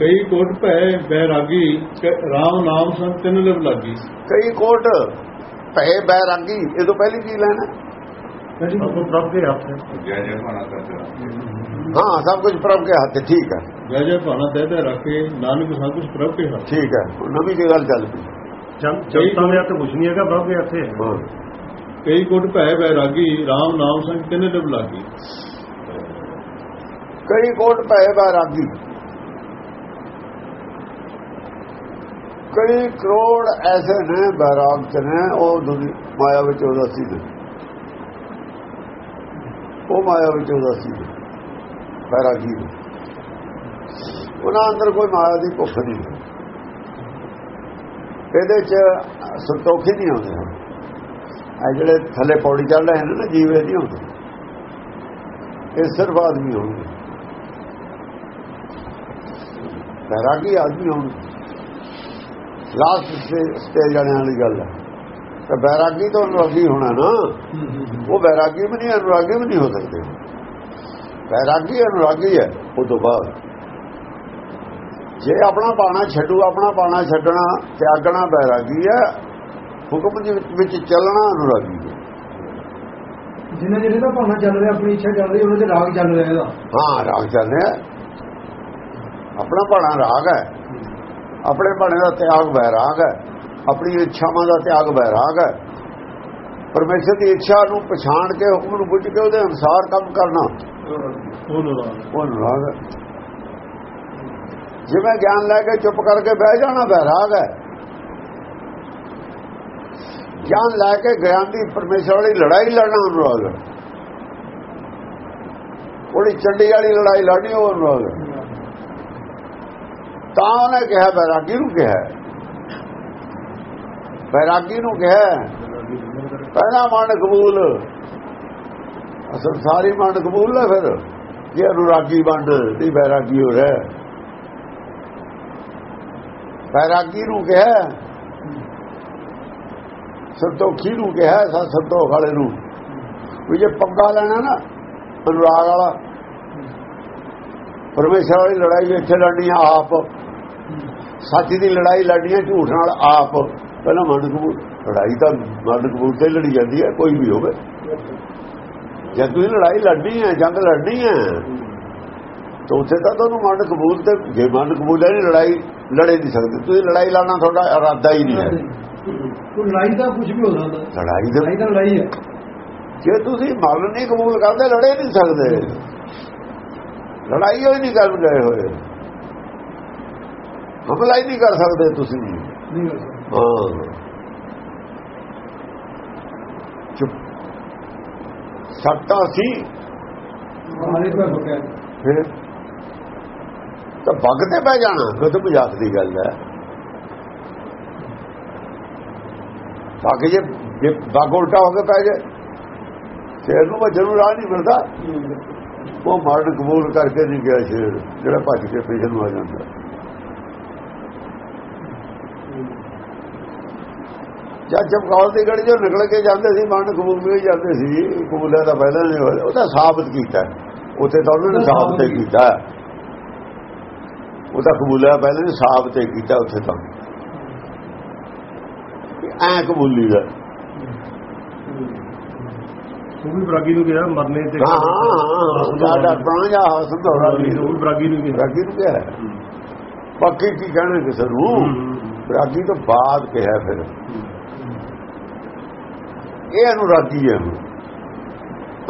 ਕਈ ਕੋਟ ਭੈ ਬੈਰਾਗੀ ਕ- ਰਾਮ ਨਾਮ ਸੰਤ ਤਿੰਨ ਲਿਵ ਲਾਗੀ। ਕਈ ਕੋਟ ਭੈ ਬੈਰਾਗੀ ਇਹ ਤੋਂ ਪਹਿਲੀ ਕੀ ਲੈਣਾ? ਆਪੋ ਪ੍ਰਭ ਦੇ ਹੱਥ। ਹੈ ਜੈ ਜੈ ਭਾਣਾ ਕਰਦਾ ਹਾਂ ਸਭ ਕੁਝ ਪ੍ਰਭ ਕੇ ਹੱਥ ਠੀਕ ਹੈ। ਜੈ ਜੈ ਭਾਣਾ ਤੈ ਤੈ ਰੱਖੇ ਨਾਨਕ ਸਭ ਕੁਛ ਪ੍ਰਭ ਕੇ ਹੱਥ। ਠੀਕ ਹੈ ਨਵੀਂ ਕੀ ਗੱਲ ਚੱਲ ਪਈ। ਜਨ ਜਨਤਾ ਦੇ ਹੱਥ ਕੁਝ ਨਹੀਂ ਹੈਗਾ ਪ੍ਰਭ ਦੇ ਹੱਥੇ। ਕਈ ਕੋਟ ਭੈ ਬੈਰਾਗੀ ਰਾਮ ਨਾਮ ਸੰਤ ਤਿੰਨ ਲਿਵ ਲਾਗੀ। ਕਈ ਕੋਟ ਭੈ ਬੈਰਾਗੀ ਕਈ ਕਰੋੜ ਐਸੇ ਨੇ ਬੈਰਾਗ ਚ ਨੇ, ਉਹ ਦੁਨੀ ਮਾਇਆ ਵਿੱਚ ਉਦਾਸੀ ਨੇ। ਉਹ ਮਾਇਆ ਵਿੱਚ ਉਦਾਸੀ ਨੇ ਬੈਰਾਗੀ ਉਹਨਾਂ ਅੰਦਰ ਕੋਈ ਮਾਇਆ ਦੀ ਭੁੱਖ ਨਹੀਂ। ਇਹਦੇ ਚ ਸੰਤੋਖੀ ਨਹੀਂ ਆਉਂਦੇ ਹਨ ਇਹ ਜਿਹੜੇ ਥੱਲੇ ਪੌੜੀ ਚੱਲ ਰਹੇ ਨੇ ਨਾ, ਜੀਵ ਇਹ ਨਹੀਂ ਹੁੰਦੇ ਇਹ ਸਿਰਫ ਆਦਮੀ ਹੋਣਗੇ। ਬੈਰਾਗੀ ਆਦਮੀ ਹੋਣਗੇ। ਲਾਸਟ ਸਟੇਜ ਵਾਲਿਆਂ ਵਾਲੀ ਗੱਲ ਹੈ। ਤਾਂ ਬੈਰਾਗੀ ਤੋਂ ਅਨੁਰਾਗੀ ਹੋਣਾ ਨਾ ਉਹ ਬੈਰਾਗੀ ਵੀ ਨਹੀਂ ਅਨੁਰਾਗੀ ਵੀ ਨਹੀਂ ਹੋ ਸਕਦੇ। ਬੈਰਾਗੀ ਅਨੁਰਾਗੀ ਹੈ ਉਹ ਤੋਂ ਬਾਅਦ। ਜੇ ਆਪਣਾ ਬਾਣਾ ਛੱਡੂ ਆਪਣਾ ਬਾਣਾ ਛੱਡਣਾ ਤਿਆਗਣਾ ਬੈਰਾਗੀ ਹੈ ਹੁਕਮ ਦੇ ਵਿੱਚ- ਚੱਲਣਾ ਅਨੁਰਾਗੀ ਹੈ। ਜਿੰਨਾ ਜਿਹੜੇ ਦਾ ਭਾਵਨਾ ਚੱਲ ਰਿਹਾ ਆਪਣੀ ਇੱਛਾ ਚੱਲ ਰਹੀ ਉਹਨਾਂ ਦੇ ਰਾਗ ਚੱਲ ਰਿਹਾ ਇਹਦਾ। ਹਾਂ ਰਾਗ ਚੱਲ ਰਿਹਾ। ਆਪਣਾ ਬਾਣਾ ਰਾਗ ਹੈ। ਆਪਣੇ ਬਾਣੇ ਦਾ ਤਿਆਗ ਬੈਰਾਗ ਹੈ। ਆਪਣੀ ਇੱਛਾਵਾਂ ਦਾ ਤਿਆਗ ਬੈਰਾਗ ਹੈ। ਪਰਮੇਸ਼ਰ ਦੀ ਇੱਛਾ ਨੂੰ ਪਛਾਣ ਕੇ ਹੁਕਮ ਨੂੰ ਬੁੱਝ ਕੇ ਉਹਦੇ ਅਨੁਸਾਰ ਕੰਮ ਕਰਨਾ। ਉਹ ਹੈ। ਜਿਵੇਂ ਗਿਆਨ ਲੈ ਕੇ ਚੁੱਪ ਕਰਕੇ ਬਹਿ ਜਾਣਾ ਬੈਰਾਗ ਹੈ। ਗਿਆਨ ਲੈ ਕੇ ਗਿਆਨ ਦੀ ਪਰਮੇਸ਼ਰ ਵਾਲੀ ਲੜਾਈ ਲੜਨਾ ਅਨੁਰਾਗ ਉਹਦੀ ਚੰਡੀ ਵਾਲੀ ਲੜਾਈ ਲੜਨੀ ਉਹ ਅਨੁਰਾਗ ਹੈ। ਤਾਂ ਉਹਨੇ ਕਿਹਾ, ਬੈਰਾਗੀ ਨੂੰ ਕਿਹਾ। ਬੈਰਾਗੀ ਨੂੰ ਕਿਹਾ। ਪਹਿਲਾ ਮਨ ਕਬੂਲ। ਅਸਲ ਸਾਰੀ ਮਨ ਕਬੂਲ ਹੈ ਫਿਰ। ਜੇ ਅਨੁਰਾਗੀ ਵੰਡ ਦੀ ਬੈਰਾਗੀ ਹੋ ਰਿਹਾ ਬੈਰਾਗੀ ਨੂੰ ਕਿਹਾ। ਸੰਤੋਖੀ ਨੂੰ ਕਿਹਾ, ਸਾ ਸੰਤੋਖ ਵਾਲੇ ਨੂੰ। ਵੀ ਜੇ ਪੰਗਾ ਲੈਣਾ ਨਾ, ਅਨੁਰਾਗ ਵਾਲਾ। ਪਰਮੇਸ਼ਰ ਵਾਲੀ ਲੜਾਈ ਇੱਥੇ ਲੜਨੀ ਆ ਆਪ। ਸੱਚ ਦੀ ਲੜਾਈ ਲੜਨੀ ਹੈ ਝੂਠ ਨਾਲ ਆਪ ਪਹਿਲਾਂ ਮਨ ਕਬੂਲ ਲੜਾਈ ਤਾਂ ਮਨ ਕਬੂਲ ਤੇ ਲੜੀ ਜਾਂਦੀ ਹੈ ਕੋਈ ਵੀ ਹੋਵੇ। ਜੇ ਤੁਸੀਂ ਲੜਾਈ ਲੜਨੀ ਹੈ ਜੰਗ ਲੜਨੀ ਹੈ ਤਾਂ ਉੱਥੇ ਤਾਂ ਤੁਹਾਨੂੰ ਮਨ ਕਬੂਲ ਤੇ ਜੇ ਮਨ ਕਬੂਲ ਹੈ ਨਹੀਂ ਲੜਾਈ ਲੜੇ ਨਹੀਂ ਸਕਦੇ। ਤੁਸੀਂ ਲੜਾਈ ਲੜਨਾ ਤੁਹਾਡਾ ਇਰਾਦਾ ਹੀ ਨਹੀਂ ਹੈ। ਲੜਾਈ ਦਾ ਕੁਝ ਵੀ ਹੋ ਸਕਦਾ। ਲੜਾਈ ਦੇ ਲੜਾਈ ਹੈ। ਜੇ ਤੁਸੀਂ ਮਨ ਨਹੀਂ ਕਬੂਲ ਕਰਦੇ ਲੜੇ ਨਹੀਂ ਸਕਦੇ। ਲੜਾਈ ਹੋਈ ਨਹੀਂ ਕਰ ਗਏ ਹੋਏ। ਹਮਲਾ ਹੀ ਨਹੀਂ ਕਰ ਸਕਦੇ ਤੁਸੀਂ। ਨਹੀਂ ਹੋ ਚੁੱਪ। ਸੱਤਾ ਸੀ। ਤਾਂ ਫਿਰ? ਤਾਂ ਵਗ ਤੇ ਪੈ ਜਾਣਾ ਖੁਦ ਮਜ਼ਾਕ ਦੀ ਗੱਲ ਹੈ। ਬਾਕੀ ਜੇ ਵਗ ਉਲਟਾ ਹੋ ਕੇ ਪੈ ਜਾਏ ਸ਼ੇਰ ਨੂੰ ਭੱਜਣ ਨੂੰ ਰਾਹ ਨਹੀਂ ਮਿਲਦਾ। ਉਹ ਮਰਨ ਕਬੂਲ ਕਰਕੇ ਨਹੀਂ ਗਿਆ ਸ਼ੇਰ ਜਿਹੜਾ ਭੱਜ ਕੇ ਪਿਛੇ ਨੂੰ ਆ ਜਾਂਦਾ। ਜਦ ਚਮਕੌਰ ਦੀ ਗੜੀ ਜੋ ਨਿਕਲ ਕੇ ਜਾਂਦੇ ਸੀ ਮਰਨ ਕਬੂਲ ਵੀ ਜਾਂਦੇ ਸੀ ਕਬੂਲਿਆ ਤਾਂ ਪਹਿਲਾਂ ਨਹੀਂ ਹੋਇਆ। ਉਹ ਤਾਂ ਸਾਬਤ ਕੀਤਾ ਉੱਥੇ ਤਾਂ ਉਹਨਾਂ ਨੇ ਸਾਬਤ ਕੀਤਾ। ਉਹ ਤਾਂ ਕਬੂਲਿਆ ਪਹਿਲਾਂ ਨੇ ਸਾਬਤ ਕੀਤਾ ਉੱਥੇ ਤਾਂ। ਐ ਕਬੂਲੀ ਦਾ। ਉਹ ਵੀ ਬਰਾਗੀ ਨੂੰ ਕਿਹਾ ਮਰਨੇ ਤੇ ਹਾਂ ਹਾਂ ਸਾਡਾ ਪ੍ਰਾਂਜਾ ਸੰਧੋਰਾ ਵੀ ਉਹ ਵੀ ਬਰਾਗੀ ਨੂੰ ਕਿਹਾ। ਰਾਗੀ ਨੂੰ ਕਿਹਾ। ਬਾਕੀ ਕੀ ਕਹਿਣਾ ਕਿਸੇ ਨੂੰ? ਰਾਗੀ ਤੋਂ ਬਾਅਦ ਕਿਹਾ ਫਿਰ। ਇਹ ਅਨੁਰਾਗੀ ਹੈ।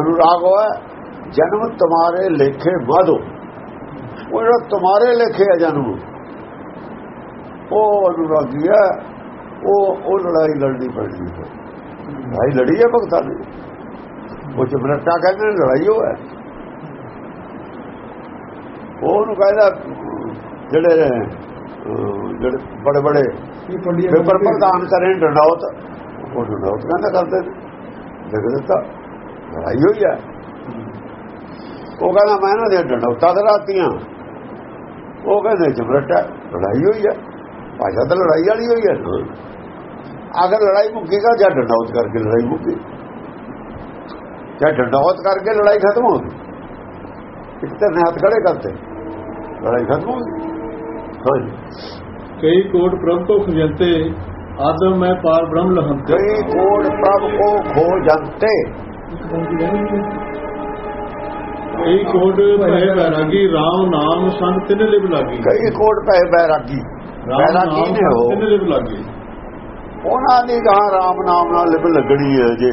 ਅਨੁਰਾਗ ਹੋਇਆ ਜਨਮ ਤੁਹਾਰੇ ਲੇਖੇ ਵਾਧੋ। ਉਹ ਜਿਹੜਾ ਤੁਹਾਰੇ ਲੇਖੇ ਆ ਜਨਮ ਉਹ ਅਨੁਰਾਗੀ ਹੈ। ਉਹ ਉਹ ਲੜਾਈ ਲੜਨੀ ਪੈਣੀ ਹੈ। ਲੜਾਈ ਲੜੀ ਹੈ ਭਗਤਾਂ ਨੇ ਉਹ ਚਮਰਟਾ ਕਹਿੰਦੇ ਨੇ ਲੜਾਈ ਉਹ ਹੈ। ਉਹਨੂੰ ਕਹਿੰਦਾ ਜਿਹੜੇ ਨੇ, ਜਿਹੜੇ ਬੜੇ ਬੜੇ ਪੇਪਰ ਪ੍ਰਦਾਨ ਕਰੇ ਡੰਡੌਤ ਉਹ ਡੰਡੌਤ ਕਹਿੰਦਾ ਕਰਦੇ। ਨੇ ਜਗ ਲੜਾਈ ਹੋਈ ਹੈ। ਉਹ ਕਹਿੰਦਾ, ਮੈਂ ਇਹਨਾਂ ਦੀਆਂ ਡੰਡੌਤਾਂ ਕਰਾਤੀਆਂ ਉਹ ਕਹਿੰਦੇ ਚਮਰਟਾ ਲੜਾਈ ਹੋਈ ਹੈ। ਭਾਸ਼ਾ ਤਾਂ ਲੜਾਈ ਵਾਲੀ ਹੋਈ ਹੈ। ਅਗਰ ਲੜਾਈ ਮੁੱਕੇਗਾ ਜਾਂ ਡੰਡੌਤ ਕਰਕੇ ਲੜਾਈ ਮੁੱਕੇ? ਜਾਂ ਡੰਡੌਤ ਕਰਕੇ ਲੜਾਈ ਖਤਮ ਹੋ ਗਈ? ਇੱਕ ਤਾਂ ਹੱਥ ਖੜੇ ਕਰਤੇ। ਲੜਾਈ ਖਤਮ ਹੋ ਗਈ। ਹਾਂਜੀ। ਕਈ ਕੋਟ ਪ੍ਰਭ ਕੋ ਖਜੰਤੇ ਆਦਮ ਮੈਂ ਪਾਰ ਬ੍ਰਹਮ ਲਹੰਤੇ। ਕਈ ਕੋਟ ਪ੍ਰਭ ਕੋ ਖੋ ਜੰਤੇ। ਕਈ ਕੋਟ ਭੈ ਬੈਰਾਗੀ RAM ਨਾਮ ਸੰਗ ਤਿਨ ਲਿਵ ਲਾਗੀ। ਕਈ ਕੋਟ ਪੈ ਬੈਰਾਗੀ। ਬੈਰਾਗੀ ਨੇ ਹੋ। ਤਿਨ ਲਿਵ ਲਾਗੀ। ਉਹਨਾਂ ਦੀ ਗਾਂ ਰਾਮ ਨਾਮ ਨਾਲ ਲਿਪ ਲੱਗਣੀ ਹੈ ਜੇ।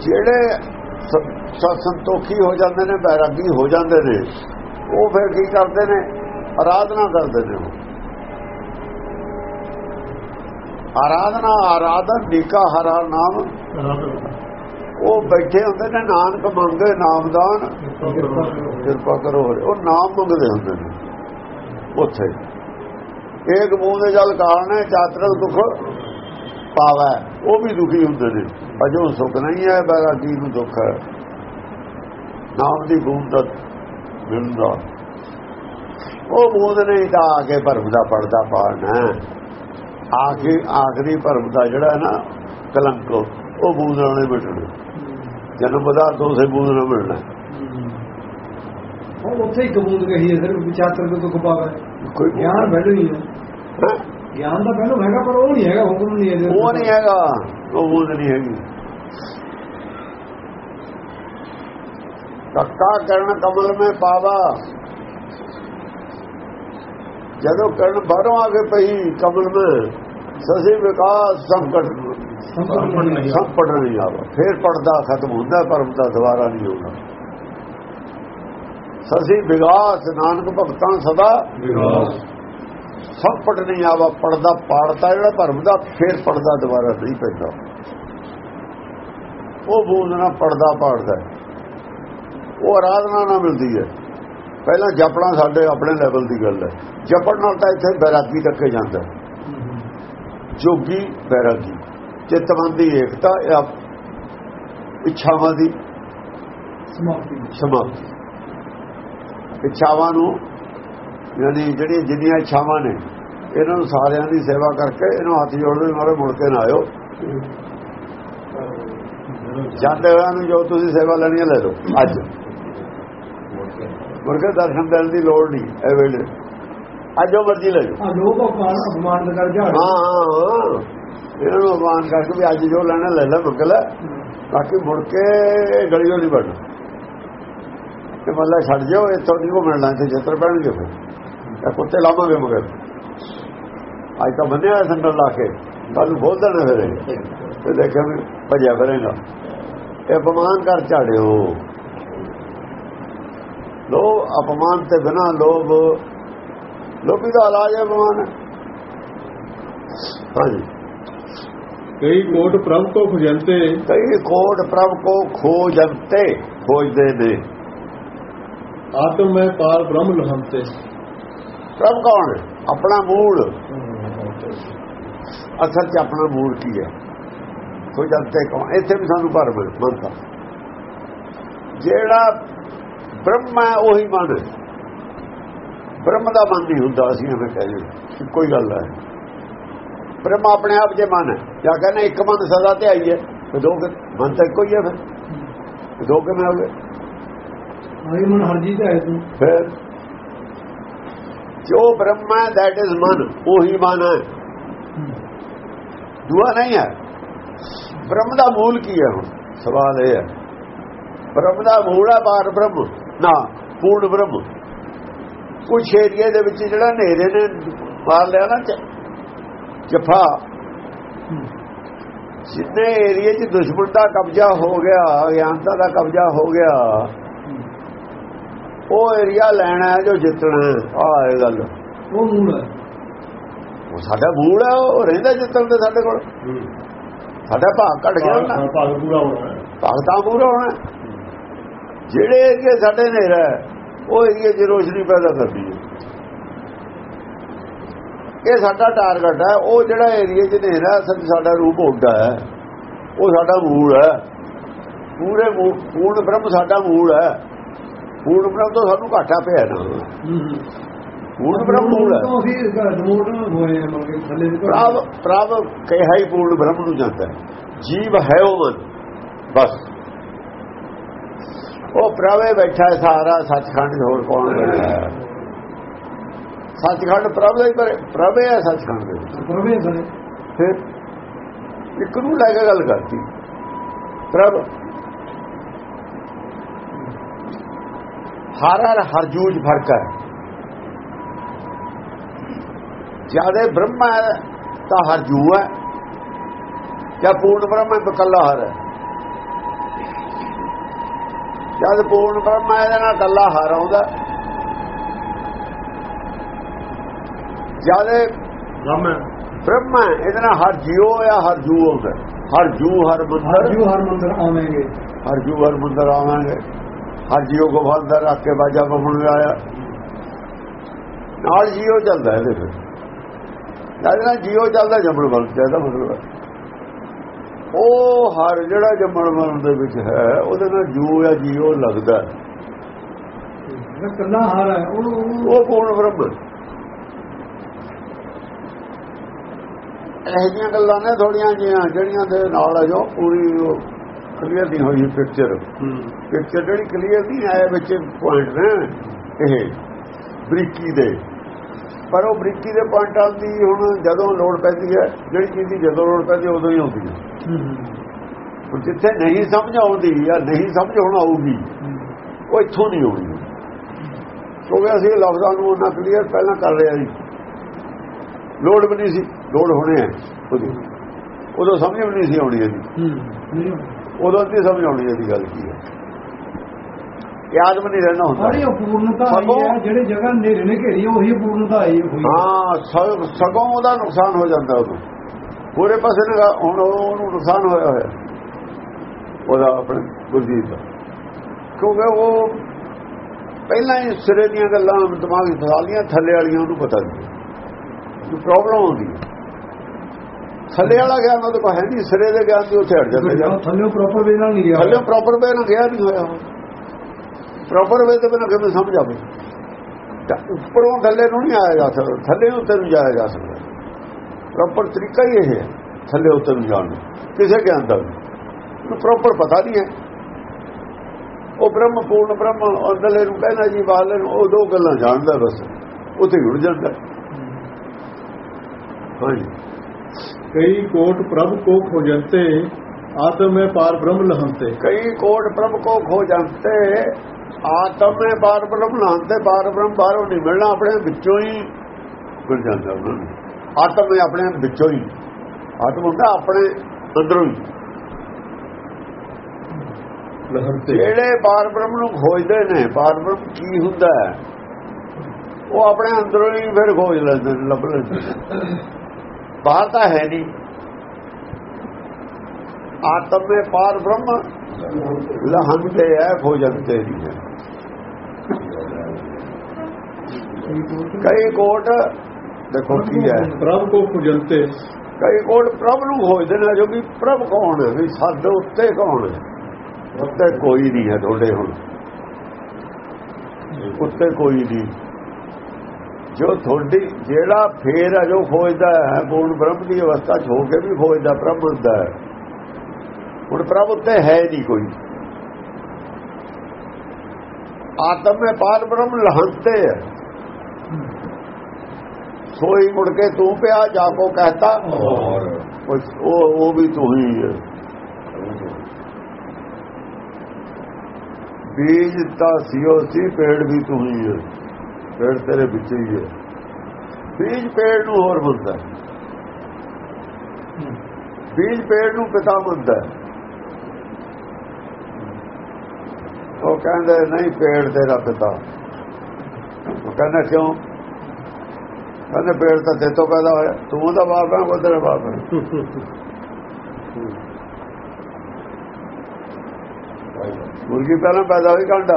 ਜਿਹੜੇ ਸੰਤੋਖੀ ਹੋ ਜਾਂਦੇ ਨੇ ਬੈਰਾਗੀ ਹੋ ਜਾਂਦੇ ਨੇ ਉਹ ਫਿਰ ਕੀ ਕਰਦੇ ਨੇ? ਆਰਾਧਨਾ ਕਰਦੇ ਨੇ ਉਹ। ਆਰਾਧਨਾ, ਆਰਾਧਨ, ਨੀਕਾ, ਹਰਾ ਨਾਮ। ਉਹ ਬੈਠੇ ਹੁੰਦੇ ਨੇ, ਨਾਨਕ ਮੰਗੇ ਨਾਮਦਾਨ। ਕਿਰਪਾ ਕਰੋ ਉਹ ਨਾਮ ਮੰਗਦੇ ਹੁੰਦੇ ਨੇ। ਉੱਥੇ। ਏਕ ਮੂੰਹ ਦੇ ਜਲ ਕਾਰਣੇ ਚਾਤਰਕ ਦੁੱਖ ਪਾਵੈ। ਉਹ ਵੀ ਦੁਖੀ ਹੁੰਦੇ ਨੇ। ਅਜੋ ਸੁਖ ਨਹੀਂ ਹੈ ਬੈਰਾਗੀ ਨੂੰ ਦੁੱਖ ਹੈ। ਨਾਮ ਦੀ ਬੂੰਦ ਦਾ ਮਿਲਦਾ। ਉਹ ਬੂੰਦ ਨਹੀਂ ਤਾਂ ਆ ਕੇ ਭਰਮ ਦਾ ਪਰਦਾ ਪਾੜਨਾ ਆਖੀ ਆਖਰੀ ਭਰਮ ਦਾ ਜਿਹੜਾ ਹੈ ਨਾ ਕਲੰਕ ਉਹ ਬੂੰਦ ਨਾਲ ਮਿਟਣਾ। ਜਨਮ ਪਦਾਰਥ ਉਸੇ ਬੂੰਦ ਨਾਲ ਮਿਲਣਾ ਉਹ ਉੱਥੇ ਹੀ ਕਹੀ ਹੈ ਸਿਰਫ ਵਿਚਾਰ ਤੋਂ ਦੁੱਖ ਪਾਵੇ। ਕੋਈ ਗਿਆਨ ਪਹਿਲੋਂ ਹੀ ਹੈ? ਗਿਆਨ ਤਾਂ ਪਹਿਲੋਂ ਹੈਗਾ ਪਰ ਉਹ ਨਹੀਂ ਹੈਗਾ ਹੁਕਮ ਨਹੀਂ ਹੈ ਉਹ ਨਹੀਂ ਹੈਗਾ। ਉਹ ਬੂੰਦ ਨਹੀਂ ਹੈਗੀ। ਤੱਕਾ ਕਰਨ ਕਮਲ ਮੇ ਪਾਵਾ। ਜਦੋਂ ਕਰਨ ਬਾਹਰੋਂ ਆ ਕੇ ਪਈ ਕਮਲ ਮੇ ਸਸੀ ਵਿਕਾਸ ਸੰਕਟ ਸੰਪੂਰਨ ਨਹੀਂ ਆਵਾ ਫੇਰ ਪੜਦਾ ਖਤਮ ਹੁੰਦਾ ਪਰਮ ਦਾ ਦੁਬਾਰਾ ਨਹੀਂ ਹੋਣਾ। ਸਸੀ ਵਿਕਾਸ ਨਾਨਕ ਭਗਤਾਂ ਸਦਾ ਸੰਕਟ ਨਹੀਂ ਆਵਾ ਪੜਦਾ ਪਾੜਤਾ ਜਿਹੜਾ ਭਰਮ ਦਾ ਫੇਰ ਪੜਦਾ ਦੁਬਾਰਾ ਨਹੀਂ ਪੈਂਦਾ। ਉਹ ਬੂੰਦ ਨਾਲ ਪੜਦਾ ਪਾੜਦਾ। ਉਹ ਆਰਾਧਨਾ ਨਾਲ ਮਿਲਦੀ ਹੈ। ਪਹਿਲਾਂ ਜਪਣਾ ਸਾਡੇ ਆਪਣੇ ਲੈਵਲ ਦੀ ਗੱਲ ਹੈ। ਜਪਣ ਨਾਲ ਤਾਂ ਇੱਥੇ ਬੈਰਾਗੀ ਤੱਕੇ ਜਾਂਦਾ। ਜੋਗੀ ਬੈਰਾਗੀ। ਚਿਤਵੰਦੀ ਏਕਤਾ ਇੱਛਾਵਾਂ ਦੀ ਸਮਾਪਤੀ। ਸਮਾਪਤੀ। ਇੱਛਾਵਾਂ ਨੂੰ ਯਾਨੀ ਜਿਹੜੀਆਂ ਜਿੰਨੀਆਂ ਇੱਛਾਵਾਂ ਨੇ ਇਹਨਾਂ ਨੂੰ ਸਾਰਿਆਂ ਦੀ ਸੇਵਾ ਕਰਕੇ ਇਹਨੂੰ ਹੱਥ ਜੋੜਦੇ ਮਾਰੇ ਮੁੜ ਕੇ ਨਾ ਆਇਓ। ਜਾਂਦੇ ਹੋਇਆਂ ਨੂੰ ਜੋ ਤੁਸੀਂ ਸੇਵਾ ਲੈਣੀ ਲੈ ਲਓ। ਅੱਜ। ਕੇ ਦਰਸ਼ਨ ਦੇਣ ਦੀ ਲੋੜ ਨਹੀਂ ਇਹ ਵੇਲੇ। ਅੱਜ ਜੋ ਮਰਜ਼ੀ ਲੈ ਜਾਓ। ਲੋਕ ਅਪਮਾਨ ਕਰ ਝਾੜ ਹਾਂ ਹਾਂ। ਇਹਨਾਂ ਨੂੰ ਅਪਮਾਨ ਕਰਕੇ ਵੀ ਅੱਜ ਜੋ ਲੈਣਾ ਲੈ ਲੈ ਲੈ ਬਾਕੀ ਮੁੜ ਕੇ ਗਲੀਓ ਨਹੀਂ ਵੜਨਾ ਤੇ ਮੱਲਾ ਛੱਡ ਜਾਓ ਇੱਥੋਂ ਨਹੀਂ ਕੋ ਮਿਲਣਾ ਤੇ ਜਿੱਤਰ ਪੈਣਗੇ ਫਿਰ। ਇਹ ਕੁੱਤੇ ਲਾਵਾਂਗੇ ਮਗਰ। ਅੱਜ ਤਾਂ ਬੰਨਿਆ ਸੰਗਲ ਲਾ ਕੇ। ਕੱਲ ਬੋਲ ਦੇਣਾ ਫਿਰ ਇਹ। ਤੇ ਦੇਖਿਆ ਵੀ ਭਜਿਆ ਫਿਰੇਗਾ ਇਹ ਅਪਮਾਨ ਕਰ ਝਾੜਿਓ। ਲੋ ਅਪਮਾਨ ਤੇ ਬਿਨਾ ਲੋਭ ਲੋਭੀ ਦਾ ਇਲਾਜ ਹੈ ਅਪਮਾਨ ਹਾਂਜੀ। ਕਈ ਕੋਟ ਪ੍ਰਭ ਕੋ ਖਜੰਤੇ। ਕਈ ਕੋਟ ਪ੍ਰਭ ਕੋ ਖੋਜੰਤੇ ਖੋਜਦੇ ਨੇ। ਆਤਮ ਮੈਂ ਪਾਰ ਬ੍ਰਹਮ ਲਹੰਤੇ। ਪ੍ਰਭ ਕੌਣ? ਆਪਣਾ ਮੂਲ। ਅਸਲ 'ਚ ਆਪਣਾ ਮੂਲ ਕੀ ਹੈ? ਖੋਜੰਤੇ ਕੌਣ? ਇੱਥੇ ਵੀ ਸਾਨੂੰ ਭਰਮ ਮੰਨਤਾ। ਜਿਹੜਾ ਬ੍ਰਹਮ ਹੈ ਉਹੀ ਮਨ। ਹੈ ਬ੍ਰਹਮ ਦਾ ਮਨ ਨਹੀਂ ਹੁੰਦਾ ਅਸੀਂ ਐਵੇਂ ਕਹਿੰਦੇ ਕੋਈ ਗੱਲ ਹੈ। ਬ੍ਰਹਮ ਆਪਣੇ ਆਪ ਜੇ ਮਨ ਹੈ। ਜਾਂ ਕਹਿੰਦੇ ਇੱਕ ਮਨ ਸਦਾ ਤੇ ਆਈ ਹੈ। ਦੋ ਕਿ- ਮਨ ਤਾਂ ਇੱਕੋ ਹੀ ਹੈ ਫਿਰ। ਦੋ ਕਿਵੇਂ ਹੋ ਗਏ? ਆਈ ਮਨ ਹਰਜੀਤ ਹੈ ਤੂੰ। ਫਿਰ ਜੋ ਬ੍ਰਹਮ ਹੈ that is ਮਨ ਉਹੀ ਮਨ ਹੈ। ਦੂਆ ਨਹੀਂ ਹੈ। ਬ੍ਰਹਮ ਦਾ ਮੂਲ ਕੀ ਹੈ ਹੁਣ? ਸਵਾਲ ਇਹ ਹੈ। ਬ੍ਰਹਮ ਦਾ ਮੂਲ ਹੈ ਬਾਰ ਬ੍ਰਹਮ। ਨਾ। ਪੂਰਨ ਬ੍ਰਹਮ। ਕੁਝ ਏਰੀਏ ਦੇ ਵਿੱਚ ਜਿਹੜਾ ਹਨੇਰੇ ਨੇ ਮਾਰ ਲਿਆ ਨਾ ਜਫਾ। ਜਿੰਨੇ ਏਰੀਏ 'ਚ ਦੁਸ਼ਮਣ ਦਾ ਕਬਜ਼ਾ ਹੋ ਗਿਆ ਗਿਆਨਤਾ ਦਾ ਕਬਜ਼ਾ ਹੋ ਗਿਆ ਉਹ ਏਰੀਆ ਲੈਣਾ ਹੈ ਜੋ ਜਿੱਤਣਾ ਆ ਇਹ ਗੱਲ। ਉਹ ਮੂਲ ਹੈ। ਉਹ ਸਾਡਾ ਮੂਲ ਹੈ ਉਹ ਰਹਿੰਦਾ ਜਿੱਤਣ ਦੇ ਸਾਡੇ ਕੋਲ। ਸਾਡਾ ਭਾਗ ਘਟ ਗਿਆ ਨਾ। ਭਾਗ ਪੂਰਾ ਹੋਣਾ ਭਾਗ ਤਾਂ ਪੂਰਾ ਹੋਣਾ ਜਿਹੜੇ ਏਰੀਏ ਸਾਡੇ ਹਨੇਰਾ ਉਹ ਏਰੀਏ 'ਚ ਰੋਸ਼ਨੀ ਪੈਦਾ ਕਰਦੀ ਹੈ। ਇਹ ਸਾਡਾ ਟਾਰਗੇਟ ਹੈ ਉਹ ਜਿਹੜਾ ਏਰੀਏ 'ਚ ਹਨੇਰਾ ਅਸਲ ਸਾਡਾ ਰੂਪ ਹੁੰਦਾ ਹੈ। ਉਹ ਸਾਡਾ ਮੂਲ ਹੈ। ਪੂਰੇ ਪੂਰਨ ਬ੍ਰਹਮ ਸਾਡਾ ਮੂਲ ਹੈ। ਪੂਰਨ ਬ੍ਰਹਮ ਤੋਂ ਸਾਨੂੰ ਘਾਟਾ ਪਿਆ ਨਾ। ਪੂਰਨ ਬ੍ਰਹਮ ਮੂਲ ਹੈ। ਪ੍ਰਭ ਪ੍ਰਭ ਕਿਹਾ ਹੀ ਪੂਰਨ ਬ੍ਰਹਮ ਨੂੰ ਜਾਂਦਾ ਜੀਵ ਹੈ ਉਹ ਮਨ। ਬਸ। ਉਹ ਪ੍ਰਭੇ ਬੈਠਾ ਸਾਰਾ ਸੱਚਖੰਡ ਹੋਰ ਕੌਣ ਬੈਠਾ ਹੈ। ਸੱਚਖੰਡ ਪ੍ਰਭ ਦਾ ਹੀ ਪਰ ਪ੍ਰਭ ਹੈ ਸੱਚਖੰਡ ਦੇ ਪ੍ਰਵੇ ਫਿਰ ਇੱਕ ਨੂੰ ਲੈ ਕੇ ਗੱਲ ਕਰਤੀ। ਪ੍ਰਭ ਹਰ ਹਰ ਹਰਜੂਜ ਫ਼ਰਕ ਹੈ। ਜਿਆਦੇ ਬ੍ਰਹਮ ਹੈ ਤਾਂ ਹਰਜੂ ਹੈ ਜਾਂ ਪੂਰਨ ਬ੍ਰਹਮ ਹੈ ਤਾਂ ਕੱਲਾ ਹਰ ਹੈ। ਜਦ ਪੂਰਨ ਬ੍ਰਹਮ ਹੈ ਇਹਦੇ ਨਾਲ ਕੱਲਾ ਹਰ ਆਉਂਦਾ ਜਿਆਦੇ ਬ੍ਰਹਮ ਇਹਦੇ ਨਾਲ ਹਰ ਜੀਉ ਜਾਂ ਹਰ ਜੂ ਆਉਂਦਾ। ਹਰ ਜੂ ਹਰ ਮੰਦਰ। ਹਰਜੂ ਹਰ ਮੰਦਰ ਆਵੇਂਗੇ। ਹਰ ਜੂ ਹਰ ਮੰਦਰ ਆਵਾਂਗੇ। ਹਰ ਜੀਉ ਕੋ ਬੰਦਰ ਰੱਖ ਕੇ ਬਾਜਾ ਬਹਣ ਆਇਆ ਨਾਲ ਜੀਉ ਚੱਲਦਾ ਇਹਦੇ ਫਿਰ ਜਦ ਨਾਲ ਜੀਉ ਚੱਲਦਾ ਜੰਮਣ ਬਲ ਚਾਹੀਦਾ ਮਤਲਬ ਹੈ। ਉਹ ਹਰ ਜਿਹੜਾ ਜੰਮਣ ਬਲ ਦੇ ਵਿੱਚ ਹੈ ਉਹਦੇ ਨਾਲ ਜੂ ਜਾਂ ਜੀਉ ਲੱਗਦਾ ਹੈ। ਜਿਹੜਾ ਕੱਲਾ ਹਾਰ ਹੈ ਉਹ ਉਹ- ਉਹ ਪੂਰਨ ਬ੍ਰਹਮ। ਇਹ ਜਿਹੀਆਂ ਗੱਲਾਂ ਨੇ ਥੋੜੀਆਂ ਜੀਆਂ ਜਿਹੜੀਆਂ ਦੇ ਨਾਲ ਜੋ ਪੂਰੀ ਕਲੀਅਰ ਨਹੀਂ ਹੋਈ ਪਿਕਚਰ ਪਿਕਚਰ ਜਿਹੜੀ ਕਲੀਅਰ ਨਹੀਂ ਆਇਆ ਵਿੱਚ ਪੁਆਇੰਟ ਨੇ ਇਹ ਬਰੀਕੀ ਦੇ ਪਰ ਉਹ ਬਰੀਕੀ ਦੇ ਪੁਆਇੰਟਾਂ ਦੀ ਹੁਣ ਜਦੋਂ ਲੋੜ ਪੈਂਦੀ ਹੈ ਜਿਹੜੀ ਚੀਜ਼ ਦੀ ਜਦੋਂ ਲੋੜ ਪੈਂਦੀ ਉਦੋਂ ਹੀ ਆਉਂਦੀ ਹੈ ਹੂੰ, ਹੂੰ, ਹੁਣ ਜਿੱਥੇ ਨਹੀਂ ਸਮਝ ਆਉਂਦੀ ਜਾਂ ਨਹੀਂ ਸਮਝ ਹੁਣ ਆਊਗੀ। ਉਹ ਇੱਥੋਂ ਨਹੀਂ ਆਉਣੀ। ਕਿਉਂਕਿ ਅਸੀਂ ਲਫ਼ਜ਼ਾਂ ਨੂੰ ਉਹਨਾਂ ਕਲੀਅਰ ਪਹਿਲਾਂ ਕਰ ਰਹੇ ਜੀ। ਲੋੜ ਵੀ ਨਹੀਂ ਸੀ ਲੋੜ ਹੋਣੇ ਹੈ ਉਹਦੀ। ਉਦੋਂ ਸਮਝ ਵੀ ਨਹੀਂ ਸੀ ਆਉਣੀ ਇਹਦੀ। ਉਦੋਂ ਨਹੀਂ ਸਮਝ ਆਉਣੀ ਇਹਦੀ ਗੱਲ ਕੀ ਹੈ। ਯਾਦ ਵੀ ਨਹੀਂ ਰਹਿਣਾ ਹੁੰਦਾ। ਸਾਰੀ ਸਗੋਂ- ਹੈ ਜਿਹੜੇ ਜਗ੍ਹਾ ਨੇਰੇ ਨੇ ਘੇਰੀ ਉਹੀ ਅਪੂਰਨਤਾ ਆਈ ਹੋਈ ਹੈ। ਹਾਂ ਸ- ਸਗੋਂ ਉਹਦਾ ਨੁਕਸਾਨ ਹੋ ਜਾਂਦਾ ਉਦੋਂ। ਪੂਰੇ ਪਾਸੇ ਨਾ ਹੁਣ ਉਹਨੂੰ ਨੁਕਸਾਨ ਹੋਇਆ ਹੋਇਆ। ਉਹਦਾ ਆਪਣੇ ਗੁਰਜੀਤ। ਦਾ ਕਿਉਂਕਿ ਉਹ ਪਹਿਲਾਂ ਹੀ ਸਿਰੇ ਦੀਆਂ ਗੱਲਾਂ ਦਿਮਾਗ 'ਚ ਫਸਾ ਲੀਆਂ ਥੱਲੇ ਵਾਲੀਆਂ ਉਹਨੂੰ ਪਤਾ ਨਹੀਂ। ਪ੍ਰੋਬਲਮ ਆਉਂਦੀ ਹੈ। ਥੱਲੇ ਵਾਲਾ ਗਿਆਨ ਉਹਦੇ ਕੋਲ ਹੈ ਨਹੀਂ। ਸਿਰੇ ਦੇ ਗਿਆਨ ਦੀ ਉੱਥੇ ਹਟ ਜਾਂਦੇ ਜਾਂ। ਥੱਲੇ ਪ੍ਰੋਪਰ ਵੇ ਨਾਲ ਨਹੀਂ ਗਿਆ। ਥੱਲੇ ਪ੍ਰੋਪਰ ਵੇ ਨਾਲ ਗਿਆ ਨਹੀਂ ਹੋਇਆ। ਪ੍ਰੋਪਰ ਵੇ ਤੇ ਬਿਨਾਂ ਕਿਵੇਂ ਸਮਝ ਆਵੇ? ਤਾਂ ਉੱਪਰੋਂ ਥੱਲੇ ਨੂੰ ਨਹੀਂ ਆਇਆ ਜਾ ਸਕਦਾ। ਥੱਲੇ ਉੱਤੇ ਨੂੰ ਜਾਇਆ ਜਾ ਸਕਦਾ। ਪ੍ਰੋਪਰ ਤਰੀਕਾ ਹੀ ਇਹ ਹੈ ਥੱਲੇ ਉੱਤੇ ਨੂੰ ਜਾਣ ਨੂੰ। ਕਿਸੇ ਗਿਆਨ ਦਾ ਨੂੰ। ਪ੍ਰੋਪਰ ਪਤਾ ਨਹੀਂ ਹੈ। ਉਹ ਬ੍ਰਹਮ ਪੂਰਨ ਬ੍ਰਹਮ ਅੰਦਰਲੇ ਨੂੰ ਕਹਿਣਾ ਜੀ ਵਾਲੇ ਨੂੰ ਉਹ ਦੋ ਗੱਲਾਂ ਜਾਣਦਾ ਬਸ। ਉੱਥੇ ਜੁੜ ਜਾਂਦਾ। ਹਾਂਜੀ। ਕਈ ਕੋਟ ਪ੍ਰਭ ਕੋ ਖੋਜੰਤੇ ਆਤਮੇ ਪਾਰ ਬ੍ਰਹਮ ਲਹੰਤੇ। ਕਈ ਕੋਟ ਪ੍ਰਭ ਕੋ ਖੋਜੰਤੇ ਆਤਮੇ ਪਾਰ ਬ੍ਰਹਮ ਲਹੰਤੇ ਪਾਰ ਬ੍ਰਹਮ ਬਾਹਰੋਂ ਨਹੀਂ ਮਿਲਣਾ ਆਪਣੇ ਵਿੱਚੋਂ ਹੀ ਮਿਲ ਜਾਂਦਾ ਉਹਨਾਂ ਨੂੰ। ਆਤਮ ਹੈ ਆਪਣੇ ਵਿੱਚੋਂ ਹੀ। ਆਤਮ ਹੁੰਦਾ ਆਪਣੇ ਅੰਦਰੋਂ ਹੀ। ਜਿਹੜੇ ਬਾਰ ਬ੍ਰਹਮ ਨੂੰ ਖੋਜਦੇ ਨੇ ਬਾਰ ਬ੍ਰਹਮ ਕੀ ਹੁੰਦਾ ਹੈ? ਉਹ ਆਪਣੇ ਅੰਦਰੋਂ ਹੀ ਫਿਰ ਖੋਜ ਲੈਂਦੇ ਲੱਭ ਲੈਂਦੇ ਬਾਹਰ ਤਾਂ ਹੈ ਨਹੀਂ। ਆਤਮ ਮੇ ਪਾਰ ਬ੍ਰਹਮ ਲਹਨ ਤੇ ਹੈ ਖੋਜਤੇ ਨਹੀਂ ਹੈ। ਕਈ ਕੋਟ ਦੇਖੋ ਕੀ ਹੈ। ਪ੍ਰਭ ਕੋ ਪੁਜੰਤੇ। ਕਈ ਕੋਲ ਪ੍ਰਭ ਨੂੰ ਖੋਜਦੇ ਨੇ ਜੋ ਵੀ ਪ੍ਰਭ ਕੌਣ ਹੈ ਵੀ ਸਾਡੇ ਉੱਤੇ ਕੌਣ ਹੈ? ਉੱਤੇ ਕੋਈ ਨਹੀਂ ਹੈ ਤੁਹਾਡੇ ਹੁਣ। ਉੱਤੇ ਕੋਈ ਨਹੀਂ। ਜੋ ਤੁਹਾਡੀ ਜਿਹੜਾ ਫੇਰ ਹੈ ਜੋ ਖੋਜਦਾ ਹੈ ਪੂਰਨ ਬ੍ਰਹਮ ਦੀ ਅਵਸਥਾ ਚ ਹੋ ਕੇ ਵੀ ਖੋਜਦਾ ਪ੍ਰਭ ਹੁੰਦਾ ਹੈ। ਹੁਣ ਪ੍ਰਭ ਉੱਤੇ ਹੈ ਨਹੀਂ ਕੋਈ। ਆਤਮ ਵਿੱਚ ਪਾਰ ਬ੍ਰਹਮ ਲਹੰਤੇ ਹੈ। ਸੋਈ ਮੁੜ ਕੇ ਤੂੰ ਪਿਆ ਜਾ ਕੋ ਕਹਤਾ ਉਹ ਉਹ ਵੀ ਤੂੰ ਹੀ ਹੈ। ਬੀਜ ਤਾਂ ਸਿਓ ਸੀ ਪੇੜ ਵੀ ਤੂੰ ਹੀ ਹੈ। ਪੇੜ ਤੇਰੇ ਵਿੱਚ ਹੀ ਹੈ। ਬੀਜ ਪੇੜ ਨੂੰ ਹੋਰ ਬੁੱਧਦਾ ਬੀਜ ਪੇੜ ਨੂੰ ਪਿਤਾ ਬੁੱਧਦਾ ਉਹ ਕਹਿੰਦੇ ਨਹੀਂ ਪੇੜ ਤੇਰਾ ਪਿਤਾ। ਉਹ ਕਹਿੰਦਾ ਕਿਉਂ? ਕਹਿੰਦੇ ਪੇੜ ਤਾਂ ਤੇਤੋਂ ਪੈਦਾ ਹੋਇਆ। ਤੂੰ ਉਹਦਾ ਬਾਪ ਹੈ ਉਹ ਤੇਰਾ ਬਾਪ ਹੈ। ਮੁਰਗੀ ਪਹਿਲਾਂ ਪੈਦਾ ਹੋਈ, ਕਾਂਡਾ।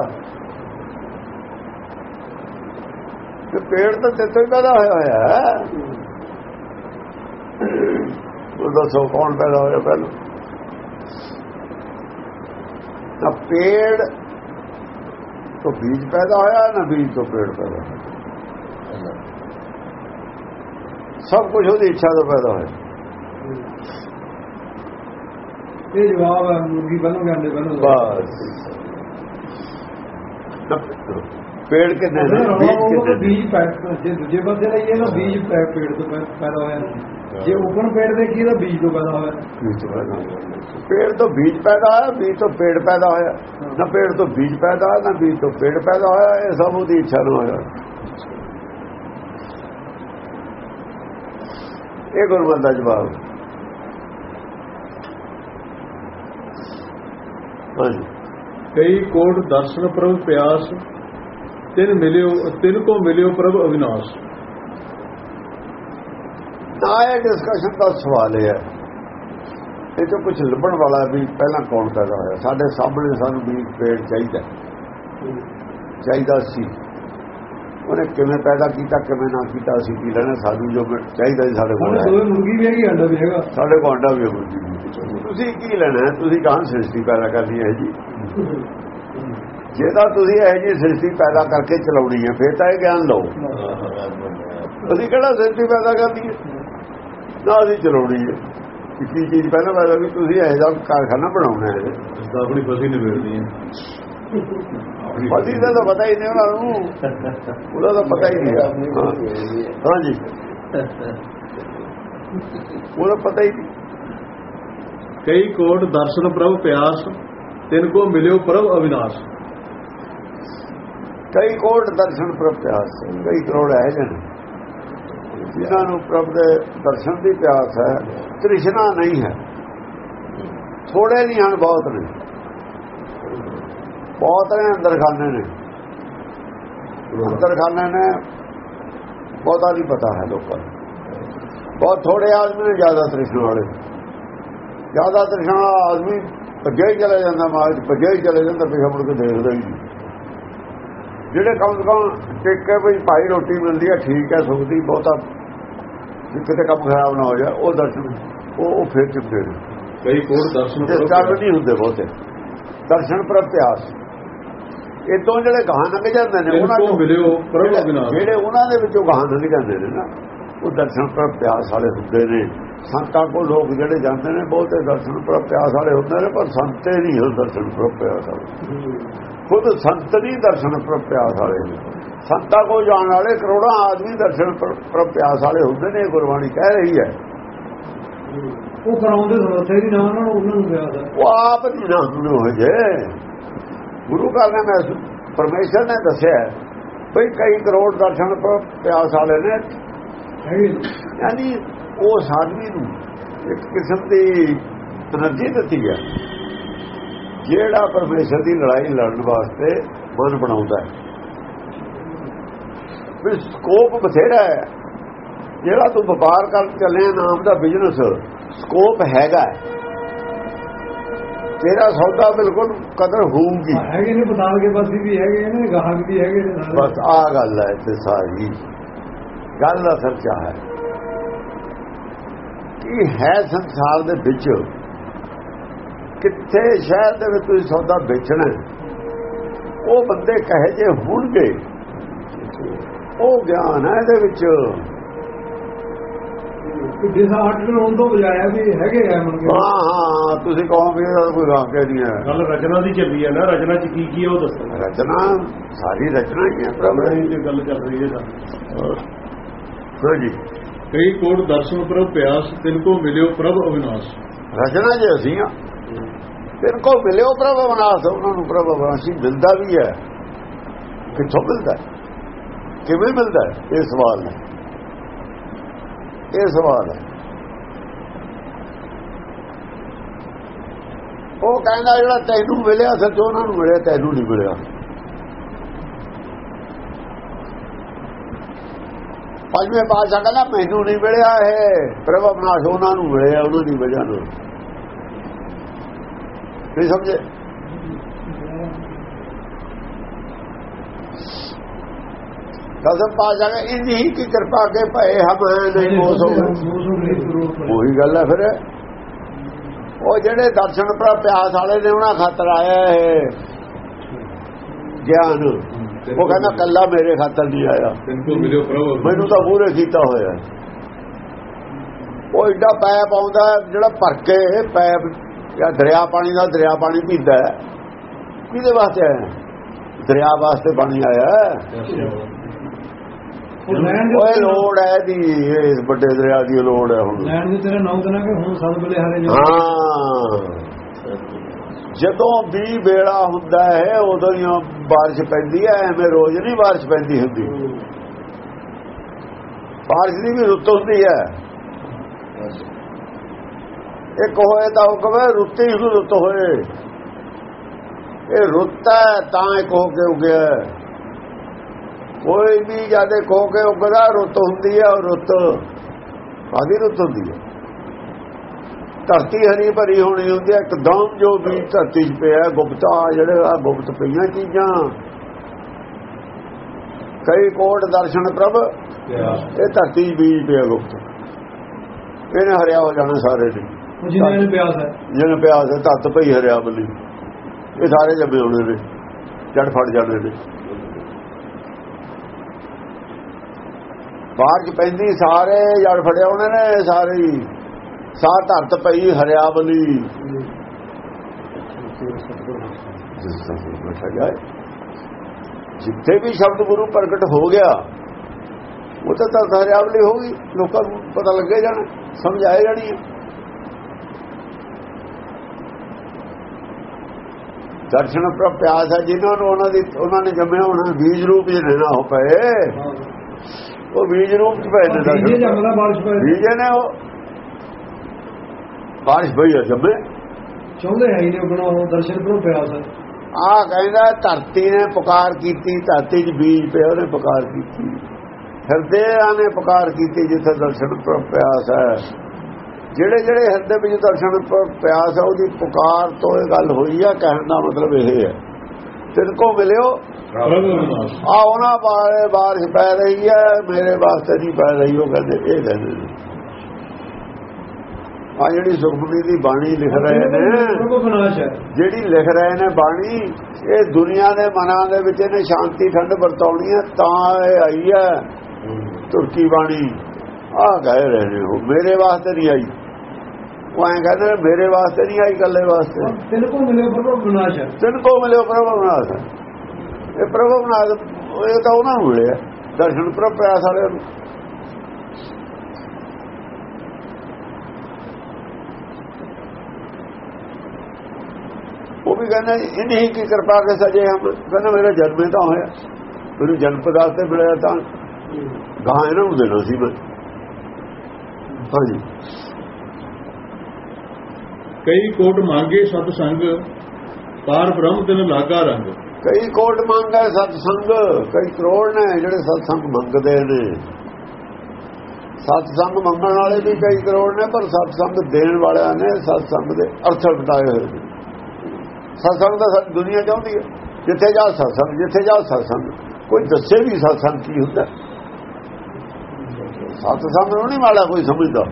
ਤੇ ਪੇੜ ਤਾਂ ਤੇਤੋਂ ਹੀ ਪੈਦਾ ਹੋਇਆ ਹੋਇਆ ਹੈ। ਉਹ ਦੱਸੋ ਕੌਣ ਪੈਦਾ ਹੋਇਆ ਪਹਿਲਾਂ? ਤਾਂ ਪੇੜ ਤੋਂ ਬੀਜ ਪੈਦਾ ਹੋਇਆ ਨਾ ਬੀਜ ਤੋਂ ਪੇੜ ਪੈਦਾ ਹੋਇਆ? ਸਭ ਕੁਝ ਉਹਦੀ ਇੱਛਾ ਤੋਂ ਪੈਦਾ ਹੋਇਆ। ਇਹ ਜਵਾਬ ਹੈ ਮੁਰਗੀ ਪਹਿਲਾਂ ਕਹਿੰਦੇ ਪਹਿਲਾਂ ਬਸ। ਪੇੜ ਕਿੰਨੇ ਨੇ? ਬੀਜ ਕਿੰਨੇ ਬੀਜ ਜੇ ਦੂਜੇ ਪਾਸੇ ਲਈਏ ਨਾ ਬੀਜ ਪੇੜ ਤੋਂ ਪੈਦਾ ਹੋਇਆ ਜੇ ਓਪਨ ਪੇੜ ਦੇਖੀਏ ਤਾਂ ਬੀਜ ਤੋਂ ਪੈਦਾ ਹੋਇਆ। ਪੇੜ ਤੋਂ ਬੀਜ ਪੈਦਾ ਹੋਇਆ ਬੀਜ ਤੋਂ ਪੇੜ ਪੈਦਾ ਹੋਇਆ। ਨਾ ਪੇੜ ਤੋਂ ਬੀਜ ਪੈਦਾ ਨਾ ਬੀਜ ਤੋਂ ਪੇੜ ਪੈਦਾ ਹੋਇਆ ਇਹ ਸਭ ਉਹਦੀ ਇੱਛਾ ਨਾਲ ਹੋਇਆ। ਇਹ ਗੁਰਮਤਿ ਦਾ ਜਵਾਬ। ਕਈ ਕੋਟ ਦਰਸ਼ਨ ਪ੍ਰਭ ਪਿਆਸ ਤਿਨ ਮਿਲਿਓ ਤਿਨ ਕੋ ਮਿਲਿਓ ਪ੍ਰਭ ਅਵਿਨਾਸ਼। ਨਾ ਇਹ ਡਿਸਕਸ਼ਨ ਦਾ ਸਵਾਲ ਇਹ ਹੈ। ਇਹ ਤੋਂ ਕੁਝ ਲੱਭਣ ਵਾਲਾ ਵੀ ਪਹਿਲਾਂ ਕੌਣ ਪੈਦਾ ਹੋਇਆ? ਸਾਡੇ ਸਾਹਮਣੇ ਸਾਨੂੰ ਵੀ ਪੇੜ ਚਾਹੀਦਾ। ਚਾਹੀਦਾ ਸੀ। ਉਹਨੇ ਕਿਵੇਂ ਪੈਦਾ ਕੀਤਾ ਕਿਵੇਂ ਨਾ ਕੀਤਾ ਅਸੀਂ ਕੀ ਲੈਣਾ ਸਾਨੂੰ ਜੋ ਚਾਹੀਦਾ ਸੀ ਸਾਡੇ ਕੋਲ ਮੁਰਗੀ ਵੀ ਹੈਗੀ ਅੰਡਾ ਵੀ ਹੈਗਾ। ਸਾਡੇ ਕੋਲ ਅੰਡਾ ਵੀ ਹੈ ਤੁਸੀਂ ਕੀ ਲੈਣਾ? ਤੁਸੀਂ ਕਹਾਂ ਸ੍ਰਿਸ਼ਟੀ ਪੈਦਾ ਕਰਨੀ ਹੈ ਜੀ? ਜੇ ਤਾਂ ਤੁਸੀਂ ਇਹ ਜੀ ਸ੍ਰਿਸ਼ਟੀ ਪੈਦਾ ਕਰਕੇ ਚਲਾਉਣੀ ਹੈ ਫਿਰ ਤਾਂ ਇਹ ਗਿਆਨ ਲਓ। ਅਸੀਂ ਕਿਹੜਾ ਸ੍ਰਿਸ਼ਟੀ ਪੈਦਾ ਕਰਨੀ ਹੈ? ਨਾ ਅਸੀਂ ਚਲਾਉਣੀ ਹੈ। ਕਿ ਕੀ ਚੀਜ਼ ਪਹਿਲਾਂ ਪੈਦਾ ਵੀ ਤੁਸੀਂ ਇਹ ਜਿਹਾ ਕਾਰਖਾਨਾ ਬਣਾਉਣਾ ਹੈ। ਤਾਂ ਆਪਣੀ ਫਸੀ ਨਿਬੇੜਨੀ ਹੈ। ਪਤੀ ਦਾ ਤਾਂ ਪਤਾ ਹੀ ਨਹੀਂ ਉਹਨਾਂ ਨੂੰ। ਉਹਦਾ ਤਾਂ ਪਤਾ ਹੀ ਨਹੀਂ ਹੈ। ਹਾਂ ਜੀ। ਉਹਦਾ ਪਤਾ ਹੀ ਨਹੀਂ। ਕਈ ਕੋਟ ਦਰਸ਼ਨ ਪ੍ਰਭ ਪਿਆਸ ਤਿਨ ਕੋ ਮਿਲਿਓ ਪ੍ਰਭ ਅਵਿਨਾਸ਼। ਕਈ ਕੋਟ ਦਰਸ਼ਨ ਪ੍ਰਪਿਆਸ ਕਈ ਕਰੋੜ ਹੈ ਜਨ ਜਿਨ੍ਹਾਂ ਨੂੰ ਪ੍ਰਭ ਦੇ ਦਰਸ਼ਨ ਦੀ ਪਿਆਸ ਹੈ ਤ੍ਰਿਸ਼ਨਾ ਨਹੀਂ ਹੈ। ਥੋੜੇ ਨਹੀਂ ਹਨ ਬਹੁਤ ਨੇ। ਬਹੁਤ ਨੇ ਅੰਦਰ ਖਾਨੇ ਨੇ। ਅੰਦਰ ਖਾਨੇ ਨੇ ਬਹੁਤਾ ਨਹੀਂ ਪਤਾ ਹੈ ਲੋਕਾਂ ਨੂੰ। ਬਹੁਤ ਥੋੜੇ ਆਦਮੀ ਨੇ ਜ਼ਿਆਦਾ ਤ੍ਰਿਸ਼ਨਾ ਵਾਲੇ। ਜ਼ਿਆਦਾ ਤ੍ਰਿਸ਼ਨਾ ਵਾਲਾ ਆਦਮੀ ਭੱਜਿਆ ਹੀ ਚਲਾ ਜਾਂਦਾ ਮਾਰ ਭੱਜਿਆ ਹੀ ਚਲੇ ਜਾਂਦਾ ਪਿਛਾ ਮੁੜ ਕੇ ਦੇਖਦਾ ਹੀ ਜਿਹੜੇ ਕਮ ਕਮ ਟਿਕ ਕੇ ਵੀ ਭਾਈ ਰੋਟੀ ਮਿਲਦੀ ਹੈ ਠੀਕ ਹੈ ਸੁਖਦੀ ਬਹੁਤਾ ਜੇ ਕਿਤੇ ਕੰਮ ਖਰਾਬ ਨਾ ਹੋ ਜਾਏ ਉਹ ਦਰਸ਼ਨ ਉਹ ਉਹ ਫਿਰ ਚੁੱਕਦੇ ਨੇ। ਕਈ ਕੋਟ ਦਰਸ਼ਨ ਪ੍ਰਭ। ਨਹੀਂ ਹੁੰਦੇ ਬਹੁਤੇ। ਦਰਸ਼ਨ ਪ੍ਰਤਿਆਸ ਇਹ ਤੋਂ ਜਿਹੜੇ ਗਾਹਾਂ ਲੰਘ ਜਾਂਦੇ ਨੇ ਉਹਨਾਂ ਨੂੰ ਮਿਲਿਓ ਪ੍ਰਭ ਅਵਿਨਾਸ਼ ਜਿਹੜੇ ਉਹਨਾਂ ਦੇ ਵਿੱਚੋਂ ਗਾਹਾਂ ਲੰਘ ਜਾਂਦੇ ਨੇ ਨਾ ਉਹ ਦਰਸ਼ਨ ਪ੍ਰਤਿਆਸ ਵਾਲੇ ਹੁੰਦੇ ਨੇ। ਸੰਤਾਂ ਕੋਲ ਲੋਕ ਜਿਹੜੇ ਜਾਂਦੇ ਨੇ ਬਹੁਤੇ ਦਰਸ਼ਨ ਪ੍ਰਤਿਆਸ ਵਾਲੇ ਹੁੰਦੇ ਨੇ ਪਰ ਸੰਤੇ ਨਹੀਂ ਹੋ ਦਰਸ਼ਨ ਪ੍ਰਤਿਆਸ ਵਾਲੇ। ਖੁਦ ਸੰਤ ਨਹੀਂ ਦਰਸ਼ਨ ਪ੍ਰਤਿਆਸ ਵਾਲੇ ਨੇ। ਸੰਤਾਂ ਕੋਲ ਜਾਣ ਵਾਲੇ ਕਰੋੜਾਂ ਆਦਮੀ ਦਰਸ਼ਨ ਪ੍ਰਤਿਆਸ ਵਾਲੇ ਹੁੰਦੇ ਨੇ ਗੁਰਬਾਣੀ ਕਹਿ ਰਹੀ ਹੈ। ਉਹ ਕਰਾਉਂਦੇ ਸਮਰੱਥਾ ਹੀ ਨਾ ਉਹਨਾਂ ਨੂੰ ਉਹਨਾਂ ਨੂੰ ਪਿਆਸ ਉਹ ਆਪ ਨਾ ਨੂੰ ਹੋ ਜੇ। ਗੁਰੂ ਘਰ ਨੇ ਮੈਂ ਪਰਮੇਸ਼ਰ ਨੇ ਦੱਸਿਆ ਭਈ ਕਈ ਕਰੋੜ ਦਰਸ਼ਨ ਪਿਆਸ ਵਾਲੇ ਨੇ। ਯਾਨੀ ਉਸ ਆਦਮੀ ਨੂੰ ਇੱਕ ਕਿਸਮ ਦੀ ਤਰਜੀਹ ਦਿੱਤੀ ਹੈ ਜਿਹੜਾ ਪਰਮੇਸ਼ਰ ਦੀ ਲੜਾਈ ਲੜਨ ਵਾਸਤੇ ਮਨ ਬਣਾਉਂਦਾ ਹੈ। ਵੀ ਸਕੋਪ ਬਥੇਰਾ ਹੈ। ਜਿਹੜਾ ਤੂੰ ਵਪਾਰ ਕਰ ਚੱਲੇ ਨਾਮ ਦਾ ਬਿਜ਼ਨਸ ਸਕੋਪ ਹੈਗਾ ਤੇਰਾ ਸੌਦਾ ਬਿਲਕੁਲ ਕਦਰ ਹੋਊਗੀ। ਹੈਗੇ ਨੇ ਪਤਾਲ ਕੇ ਪਾਸੇ ਵੀ ਹੈਗੇ ਨੇ ਗਾਹਕ ਵੀ ਹੈਗੇ ਨੇ। ਬਸ ਆ ਗੱਲ ਹੈ ਤੇ ਸਾਰੀ। ਗੱਲ ਦਾ ਸੱਚਾ ਹੈ? ਕਿ ਹੈ ਸੰਸਾਰ ਦੇ ਵਿੱਚ? ਕਿੱਥੇ ਸ਼ਹਿਰ ਦੇ ਵਿੱਚ ਤੁਸੀਂ ਸੌਦਾ ਵੇਚਣਾ ਉਹ ਬੰਦੇ ਕਹੇ ਜੇ ਹੋਣਗੇ ਉਹ ਗਿਆਨ ਹੈ ਇਹਦੇ ਵਿੱਚ। ਜਿਸ ਆਰਟ ਨੂੰ ਹੋਣ ਤੋਂ ਬਜਾਇਆ ਵੀ ਹੈਗੇ ਆ ਮਨ ਕੇ ਹਾਂ ਹਾਂ ਤੁਸੀਂ ਕਹੋ ਵੀ ਇਹਦਾ ਕੋਈ ਵਾਕਿਆ ਨਹੀਂ ਹੈ। ਗੱਲ ਰਚਨਾ ਦੀ ਚੱਲੀ ਹੈ ਨਾ ਰਚਨਾ ਚ ਕੀ ਕੀ ਉਹ ਦੱਸੋ। ਰਚਨਾ ਸਾਰੀ ਰਚਨਾ ਹੀ ਹੈ ਪ੍ਰਭੂ। ਤੇ ਗੱਲ ਚੱਲ ਰਹੀ ਹੈ ਤਾਂ ਹਾਂ ਜੀ। ਕਈ ਕੋਟ ਦਰਸ਼ਨ ਪ੍ਰਭ ਪਿਆਸ ਤਿਨ ਕੋ ਮਿਲਿਓ ਪ੍ਰਭ ਅਵਿਨਾਸ਼। ਰਚਨਾ ਜੇ ਅਸੀਂ ਆ ਫਿਰ ਕੋ ਮਿਲਿਓ ਪ੍ਰਭ ਅਵਨਾਸ਼ ਉਹਨਾਂ ਨੂੰ ਪ੍ਰਭ ਅਵਨਾਸ਼ੀ ਮਿਲਦਾ ਵੀ ਹੈ। ਕਿੱਥੋਂ ਮਿਲਦਾ ਹੈ? ਕਿਵੇਂ ਮਿਲਦਾ ਹੈ? ਇਹ ਸਵਾਲ ਹੈ। ਇਹ ਸਵਾਲ ਹੈ। ਉਹ ਕਹਿੰਦਾ ਜਿਹੜਾ ਤੈਨੂੰ ਮਿਲਿਆ, ਸੱਚ ਉਹਨਾਂ ਨੂੰ ਮਿਲਿਆ, ਤੈਨੂੰ ਨਹੀਂ ਮਿਲਿਆ। ਪੰਜਵੇਂ ਪਾਤਸ਼ਾਹ ਕਹਿੰਦਾ, ਮੈਨੂੰ ਨਹੀਂ ਮਿਲਿਆ ਇਹ। ਪ੍ਰਭ ਅਵਨਾਸ਼ ਉਹਨਾਂ ਨੂੰ ਮਿਲਿਆ, ਉਹਨਾਂ ਦੀ ਵਜ੍ਹਾ ਨਾਲ। ਨਹੀਂ ਸਮਝੇ? ਕਸਮ ਪਾ ਜਾਗਾ ਇੰਨੀ ਹੀ ਕੀ ਕਿਰਪਾ ਕੇ ਭਏ ਹਮ ਨਹੀਂ ਮੋਸ ਹੋ ਉਹੀ ਗੱਲ ਹੈ ਫਿਰ। ਉਹ ਜਿਹੜੇ ਦਰਸ਼ਨ ਪਰ ਪਿਆਸ ਵਾਲੇ ਨੇ ਉਹਨਾਂ ਖਾਤਰ ਆਇਆ ਹੈ ਗਿਆਨ। ਉਹ ਕਹਿੰਦਾ ਕੱਲਾ ਮੇਰੇ ਖਾਤਰ ਨਹੀਂ ਆਇਆ। ਮੈਨੂੰ ਤਾਂ ਪੂਰੇ ਕੀਤਾ ਹੋਇਆ ਉਹ ਏਡਾ ਪੈਪ ਆਉਂਦਾ ਜਿਹੜਾ ਭਰ ਕੇ ਪੈਪ ਜਾਂ ਦਰਿਆ ਪਾਣੀ ਦਾ ਦਰਿਆ ਪਾਣੀ ਪੀਂਦਾ ਕਿਹਦੇ ਵਾਸਤੇ ਆਇਆ? ਦਰਿਆ ਵਾਸਤੇ ਪਾਣੀ ਆਇਆ ਓਏ ਲੋੜ ਹੈ ਦੀ ਇਸ ਵੱਡੇ ਦਰਿਆ ਦੀ ਲੋੜ ਹੈ ਹੁਣ। ਲੈਣ ਦੇ ਤੇਰੇ ਨੌ ਦਿਨਾਂ ਕਿ ਹੁਣ ਸਦ ਬਲੇ ਹਾਰੇ ਹਾਂ। ਜਦੋਂ ਵੀ ਵੇਲਾ ਹੁੰਦਾ ਹੈ ਉਦੋਂ ਹੀ ਬਾਰਿਸ਼ ਪੈਂਦੀ ਹੈ ਐਵੇਂ ਰੋਜ਼ ਨਹੀਂ ਬਾਰਿਸ਼ ਪੈਂਦੀ ਹੁੰਦੀ। ਬਾਰਿਸ਼ ਦੀ ਵੀ ਰੁੱਤ ਹੁੰਦੀ ਹੈ। ਇੱਕ ਹੋਏ ਤਾਂ ਹੁਕਮ ਹੈ ਰੁੱਤੀ ਹੀ ਰੁੱਤ ਹੋਏ। ਇਹ ਰੁੱਤ ਹੈ ਤਾਂ ਇੱਕ ਹੋ ਕੇ ਉਗਿਆ। ਕੋਈ ਵੀ ਜਿਆਦੇ ਖੋ ਕੇ ਉਗਦਾ ਰੁੱਤ ਹੁੰਦੀ ਹੈ ਔਰ ਰੁੱਤ ਆਦੀ ਰੁੱਤ ਹੁੰਦੀ ਹੈ ਧਰਤੀ ਹਰੀ ਭਰੀ ਹੋਣੀ ਹੁੰਦੀ ਹੈ ਇੱਕਦਮ ਜੋ ਵੀ ਧਰਤੀ 'ਚ ਪਿਆ ਗੁਪਤਾ ਜਿਹੜੇ ਆ ਗੁਪਤ ਪਈਆਂ ਚੀਜ਼ਾਂ। ਕਈ ਕੋਟ ਦਰਸ਼ਨ ਪ੍ਰਭ ਇਹ ਧਰਤੀ ਬੀਜ ਪਿਆ ਗੁਪਤ। ਇਹਨੇ ਹਰਿਆ ਹੋ ਜਾਣਾ ਸਾਰੇ ਨੇ। ਉਹ ਜਿਨ੍ਹਾਂ ਨੂੰ ਪਿਆਸ ਹੈ ਜਿਹਨੇ ਪਿਆਸ ਹੈ ਧਰਤ ਪਈ ਹਰਿਆ ਬਲੀ ਇਹ ਸਾਰੇ ਜੰਮੇ ਹੋਣੇ ਨੇ ਜੜ ਫੜ ਜਾਂਦੇ ਨੇ। ਬਾਹਰ ਚ ਪੈਂਦੀ, ਸਾਰੇ ਜੜ ਫੜਿਆ ਉਹਨਾਂ ਨੇ, ਸਾਰੇ ਹੀ। ਸਾਹ ਧਰਤ ਪਈ ਹਰਿਆਵਲੀ। ਜਿੱਥੇ ਵੀ ਸ਼ਬਦ ਗੁਰੂ ਪ੍ਰਗਟ ਹੋ ਗਿਆ, ਉਹ ਤਾਂ ਧਰਤ ਹਰਿਆਵਲੀ ਹੋ ਗਈ। ਲੋਕਾਂ ਨੂੰ ਪਤਾ ਲੱਗੇ ਜਾਣਾ, ਸਮਝ ਆਏ ਜਾਣੀ ਦਰਸ਼ਨ ਪਰ ਪਿਆਸ ਹੈ, ਜਿਨ੍ਹਾਂ ਨੂੰ ਉਹਨਾਂ ਦੀ ਉਹਨਾਂ ਨੇ ਜੰਮਿਆ ਹੋਣਾ, ਬੀਜ ਰੂਪ ਜਿਹੇ ਨਾ ਹੋ ਪਏ। ਉਹ ਬੀਜ ਰੂਪ ਚ ਪਏ ਨੇ ਬੀਜੇ ਜੰਗਲਾ ਬਾਰਿਸ਼ ਪਏ ਬੀਜੇ ਨੇ ਉਹ ਬਾਰਿਸ਼ ਪਈ ਹੈ ਜੰਮੇ ਚਾਹੁੰਦੇ ਹੈ ਹੀ ਨੇ ਬਣਾਓ ਦਰਸ਼ਨ ਕਰੋ ਪਿਆਸ ਹੈ ਆ ਕਹਿੰਦਾ ਧਰਤੀ ਨੇ ਪੁਕਾਰ ਕੀਤੀ ਧਰਤੀ 'ਚ ਬੀਜ ਪਿਆ ਉਹਨੇ ਪੁਕਾਰ ਕੀਤੀ। ਹਿਰਦਿਆਂ ਨੇ ਪੁਕਾਰ ਕੀਤੀ ਜਿੱਥੇ ਦਰਸ਼ਨ ਪਰ ਪਿਆਸ ਹੈ। ਜਿਹੜੇ ਜਿਹੜੇ ਹਿਰਦੇ ਵਿੱਚ ਦਰਸ਼ਨ ਪਰ ਪਿਆਸ ਹੈ ਉਹਦੀ ਪੁਕਾਰ ਤੋਂ ਇਹ ਗੱਲ ਹੋਈ ਆ ਕਹਿਣ ਦਾ ਮਤਲਬ ਇਹ ਹੈ। ਤਿਨ ਕੋ ਮਿਲਿਓ। ਆ ਉਹਨਾਂ ਬਾਰੇ ਬਾਰਿਸ਼ ਪੈ ਰਹੀ ਹੈ ਮੇਰੇ ਵਾਸਤੇ ਨਹੀਂ ਪੈ ਰਹੀ ਉਹ ਕਹਿੰਦੇ ਇਹ ਕਹਿੰਦੇ ਆ ਜਿਹੜੀ ਸੁਖਮਨੀ ਦੀ ਬਾਣੀ ਲਿਖ ਰਹੇ ਨੇ ਜਿਹੜੀ ਲਿਖ ਰਹੇ ਨੇ ਬਾਣੀ ਇਹ ਦੁਨੀਆ ਦੇ ਮਨਾਂ ਦੇ ਵਿੱਚ ਇਹਨੇ ਸ਼ਾਂਤੀ ਠੰਡ ਵਰਤਾਉਣੀ ਹੈ ਤਾਂ ਇਹ ਆਈ ਹੈ। ਤੁਰਕੀ ਬਾਣੀ ਆ ਕਹਿ ਰਹੇ ਨੇ ਉਹ ਮੇਰੇ ਵਾਸਤੇ ਨਹੀਂ ਆਈ। ਉਹ ਐਂ ਕਹਿੰਦੇ ਨੇ, ਮੇਰੇ ਵਾਸਤੇ ਨਹੀਂ ਆਈ ਗੱਲੇ ਵਾਸਤੇ। ਤਿੰਨ ਕੋ ਮਿਲੇ ਪ੍ਰਭੂ ਵਿਨਾਸ਼ ਤਿੰਨ ਕੋ ਮਿਲਿਓ ਪ੍ਰਭੂ ਨਾਥ ਇਹ ਪ੍ਰਭੂ ਨਾਥ ਇਹ ਤਾਂ ਉਹਨਾਂ ਨੂੰ ਮਿਲਿਆ ਦਰਸ਼ਨ ਪ੍ਰਭ ਪਿਆਸ ਵਾਲਿਆਂ ਨੂੰ ਉਹ ਵੀ ਕਹਿੰਦਾ ਇਹਨੇ ਹੀ ਕੀ ਕਿਰਪਾ ਕੇ ਸਜੇ ਹਮ ਕਹਿੰਦਾ ਮੇਰਾ ਜਨਮ ਹੀ ਤਾਂ ਹੋਇਆ ਮੈਨੂੰ ਜਨਮ ਪਦਾਰਥ ਤੇ ਮਿਲਿਆ ਤਾਂ। ਗਾਂ ਇਹਨਾਂ ਨੂੰ ਦੇਣਾ ਸੀ ਮੈਂ। ਹਾਂਜੀ। ਕਈ ਕੋਟ ਮੰਗੇ ਸਤ ਸੰਗ ਪਾਰ ਬ੍ਰਹਮ ਤਿਨ ਲਾਗਾ ਰੰਗ। ਕਈ ਕੋਟ ਮੰਗਦਾ ਸਤ ਸੰਗ ਕਈ ਕਰੋੜ ਨੇ ਜਿਹੜੇ ਸਤ ਸੰਗ ਮੰਗਦੇ ਨੇ। ਸਤ ਸੰਗ ਮੰਗਣ ਵਾਲੇ ਵੀ ਕਈ ਕਰੋੜ ਨੇ, ਪਰ ਸਤ ਸੰਗ ਦੇਣ ਵਾਲਿਆਂ ਨੇ ਸਤ ਸੰਗ ਦੇ ਅਰਥ ਬਤਾਏ ਹੋਏ ਨੇ। ਸਤ ਸੰਗ ਦਾ ਸਾਰੀ ਦੁਨੀਆ ਚਾਹੁੰਦੀ ਹੈ। ਜਿੱਥੇ ਜਾ ਸਤ ਸੰਗ ਜਿੱਥੇ ਜਾ ਸਤ ਸੰਗ ਕੋਈ ਦੱਸੇ ਵੀ ਸਤ ਸੰਗ ਕੀ ਹੁੰਦਾ। ਸਤ ਸੰਗ ਨੂੰ ਨਹੀਂ ਵਾਲਾ ਕੋਈ ਸਮਝਦਾ।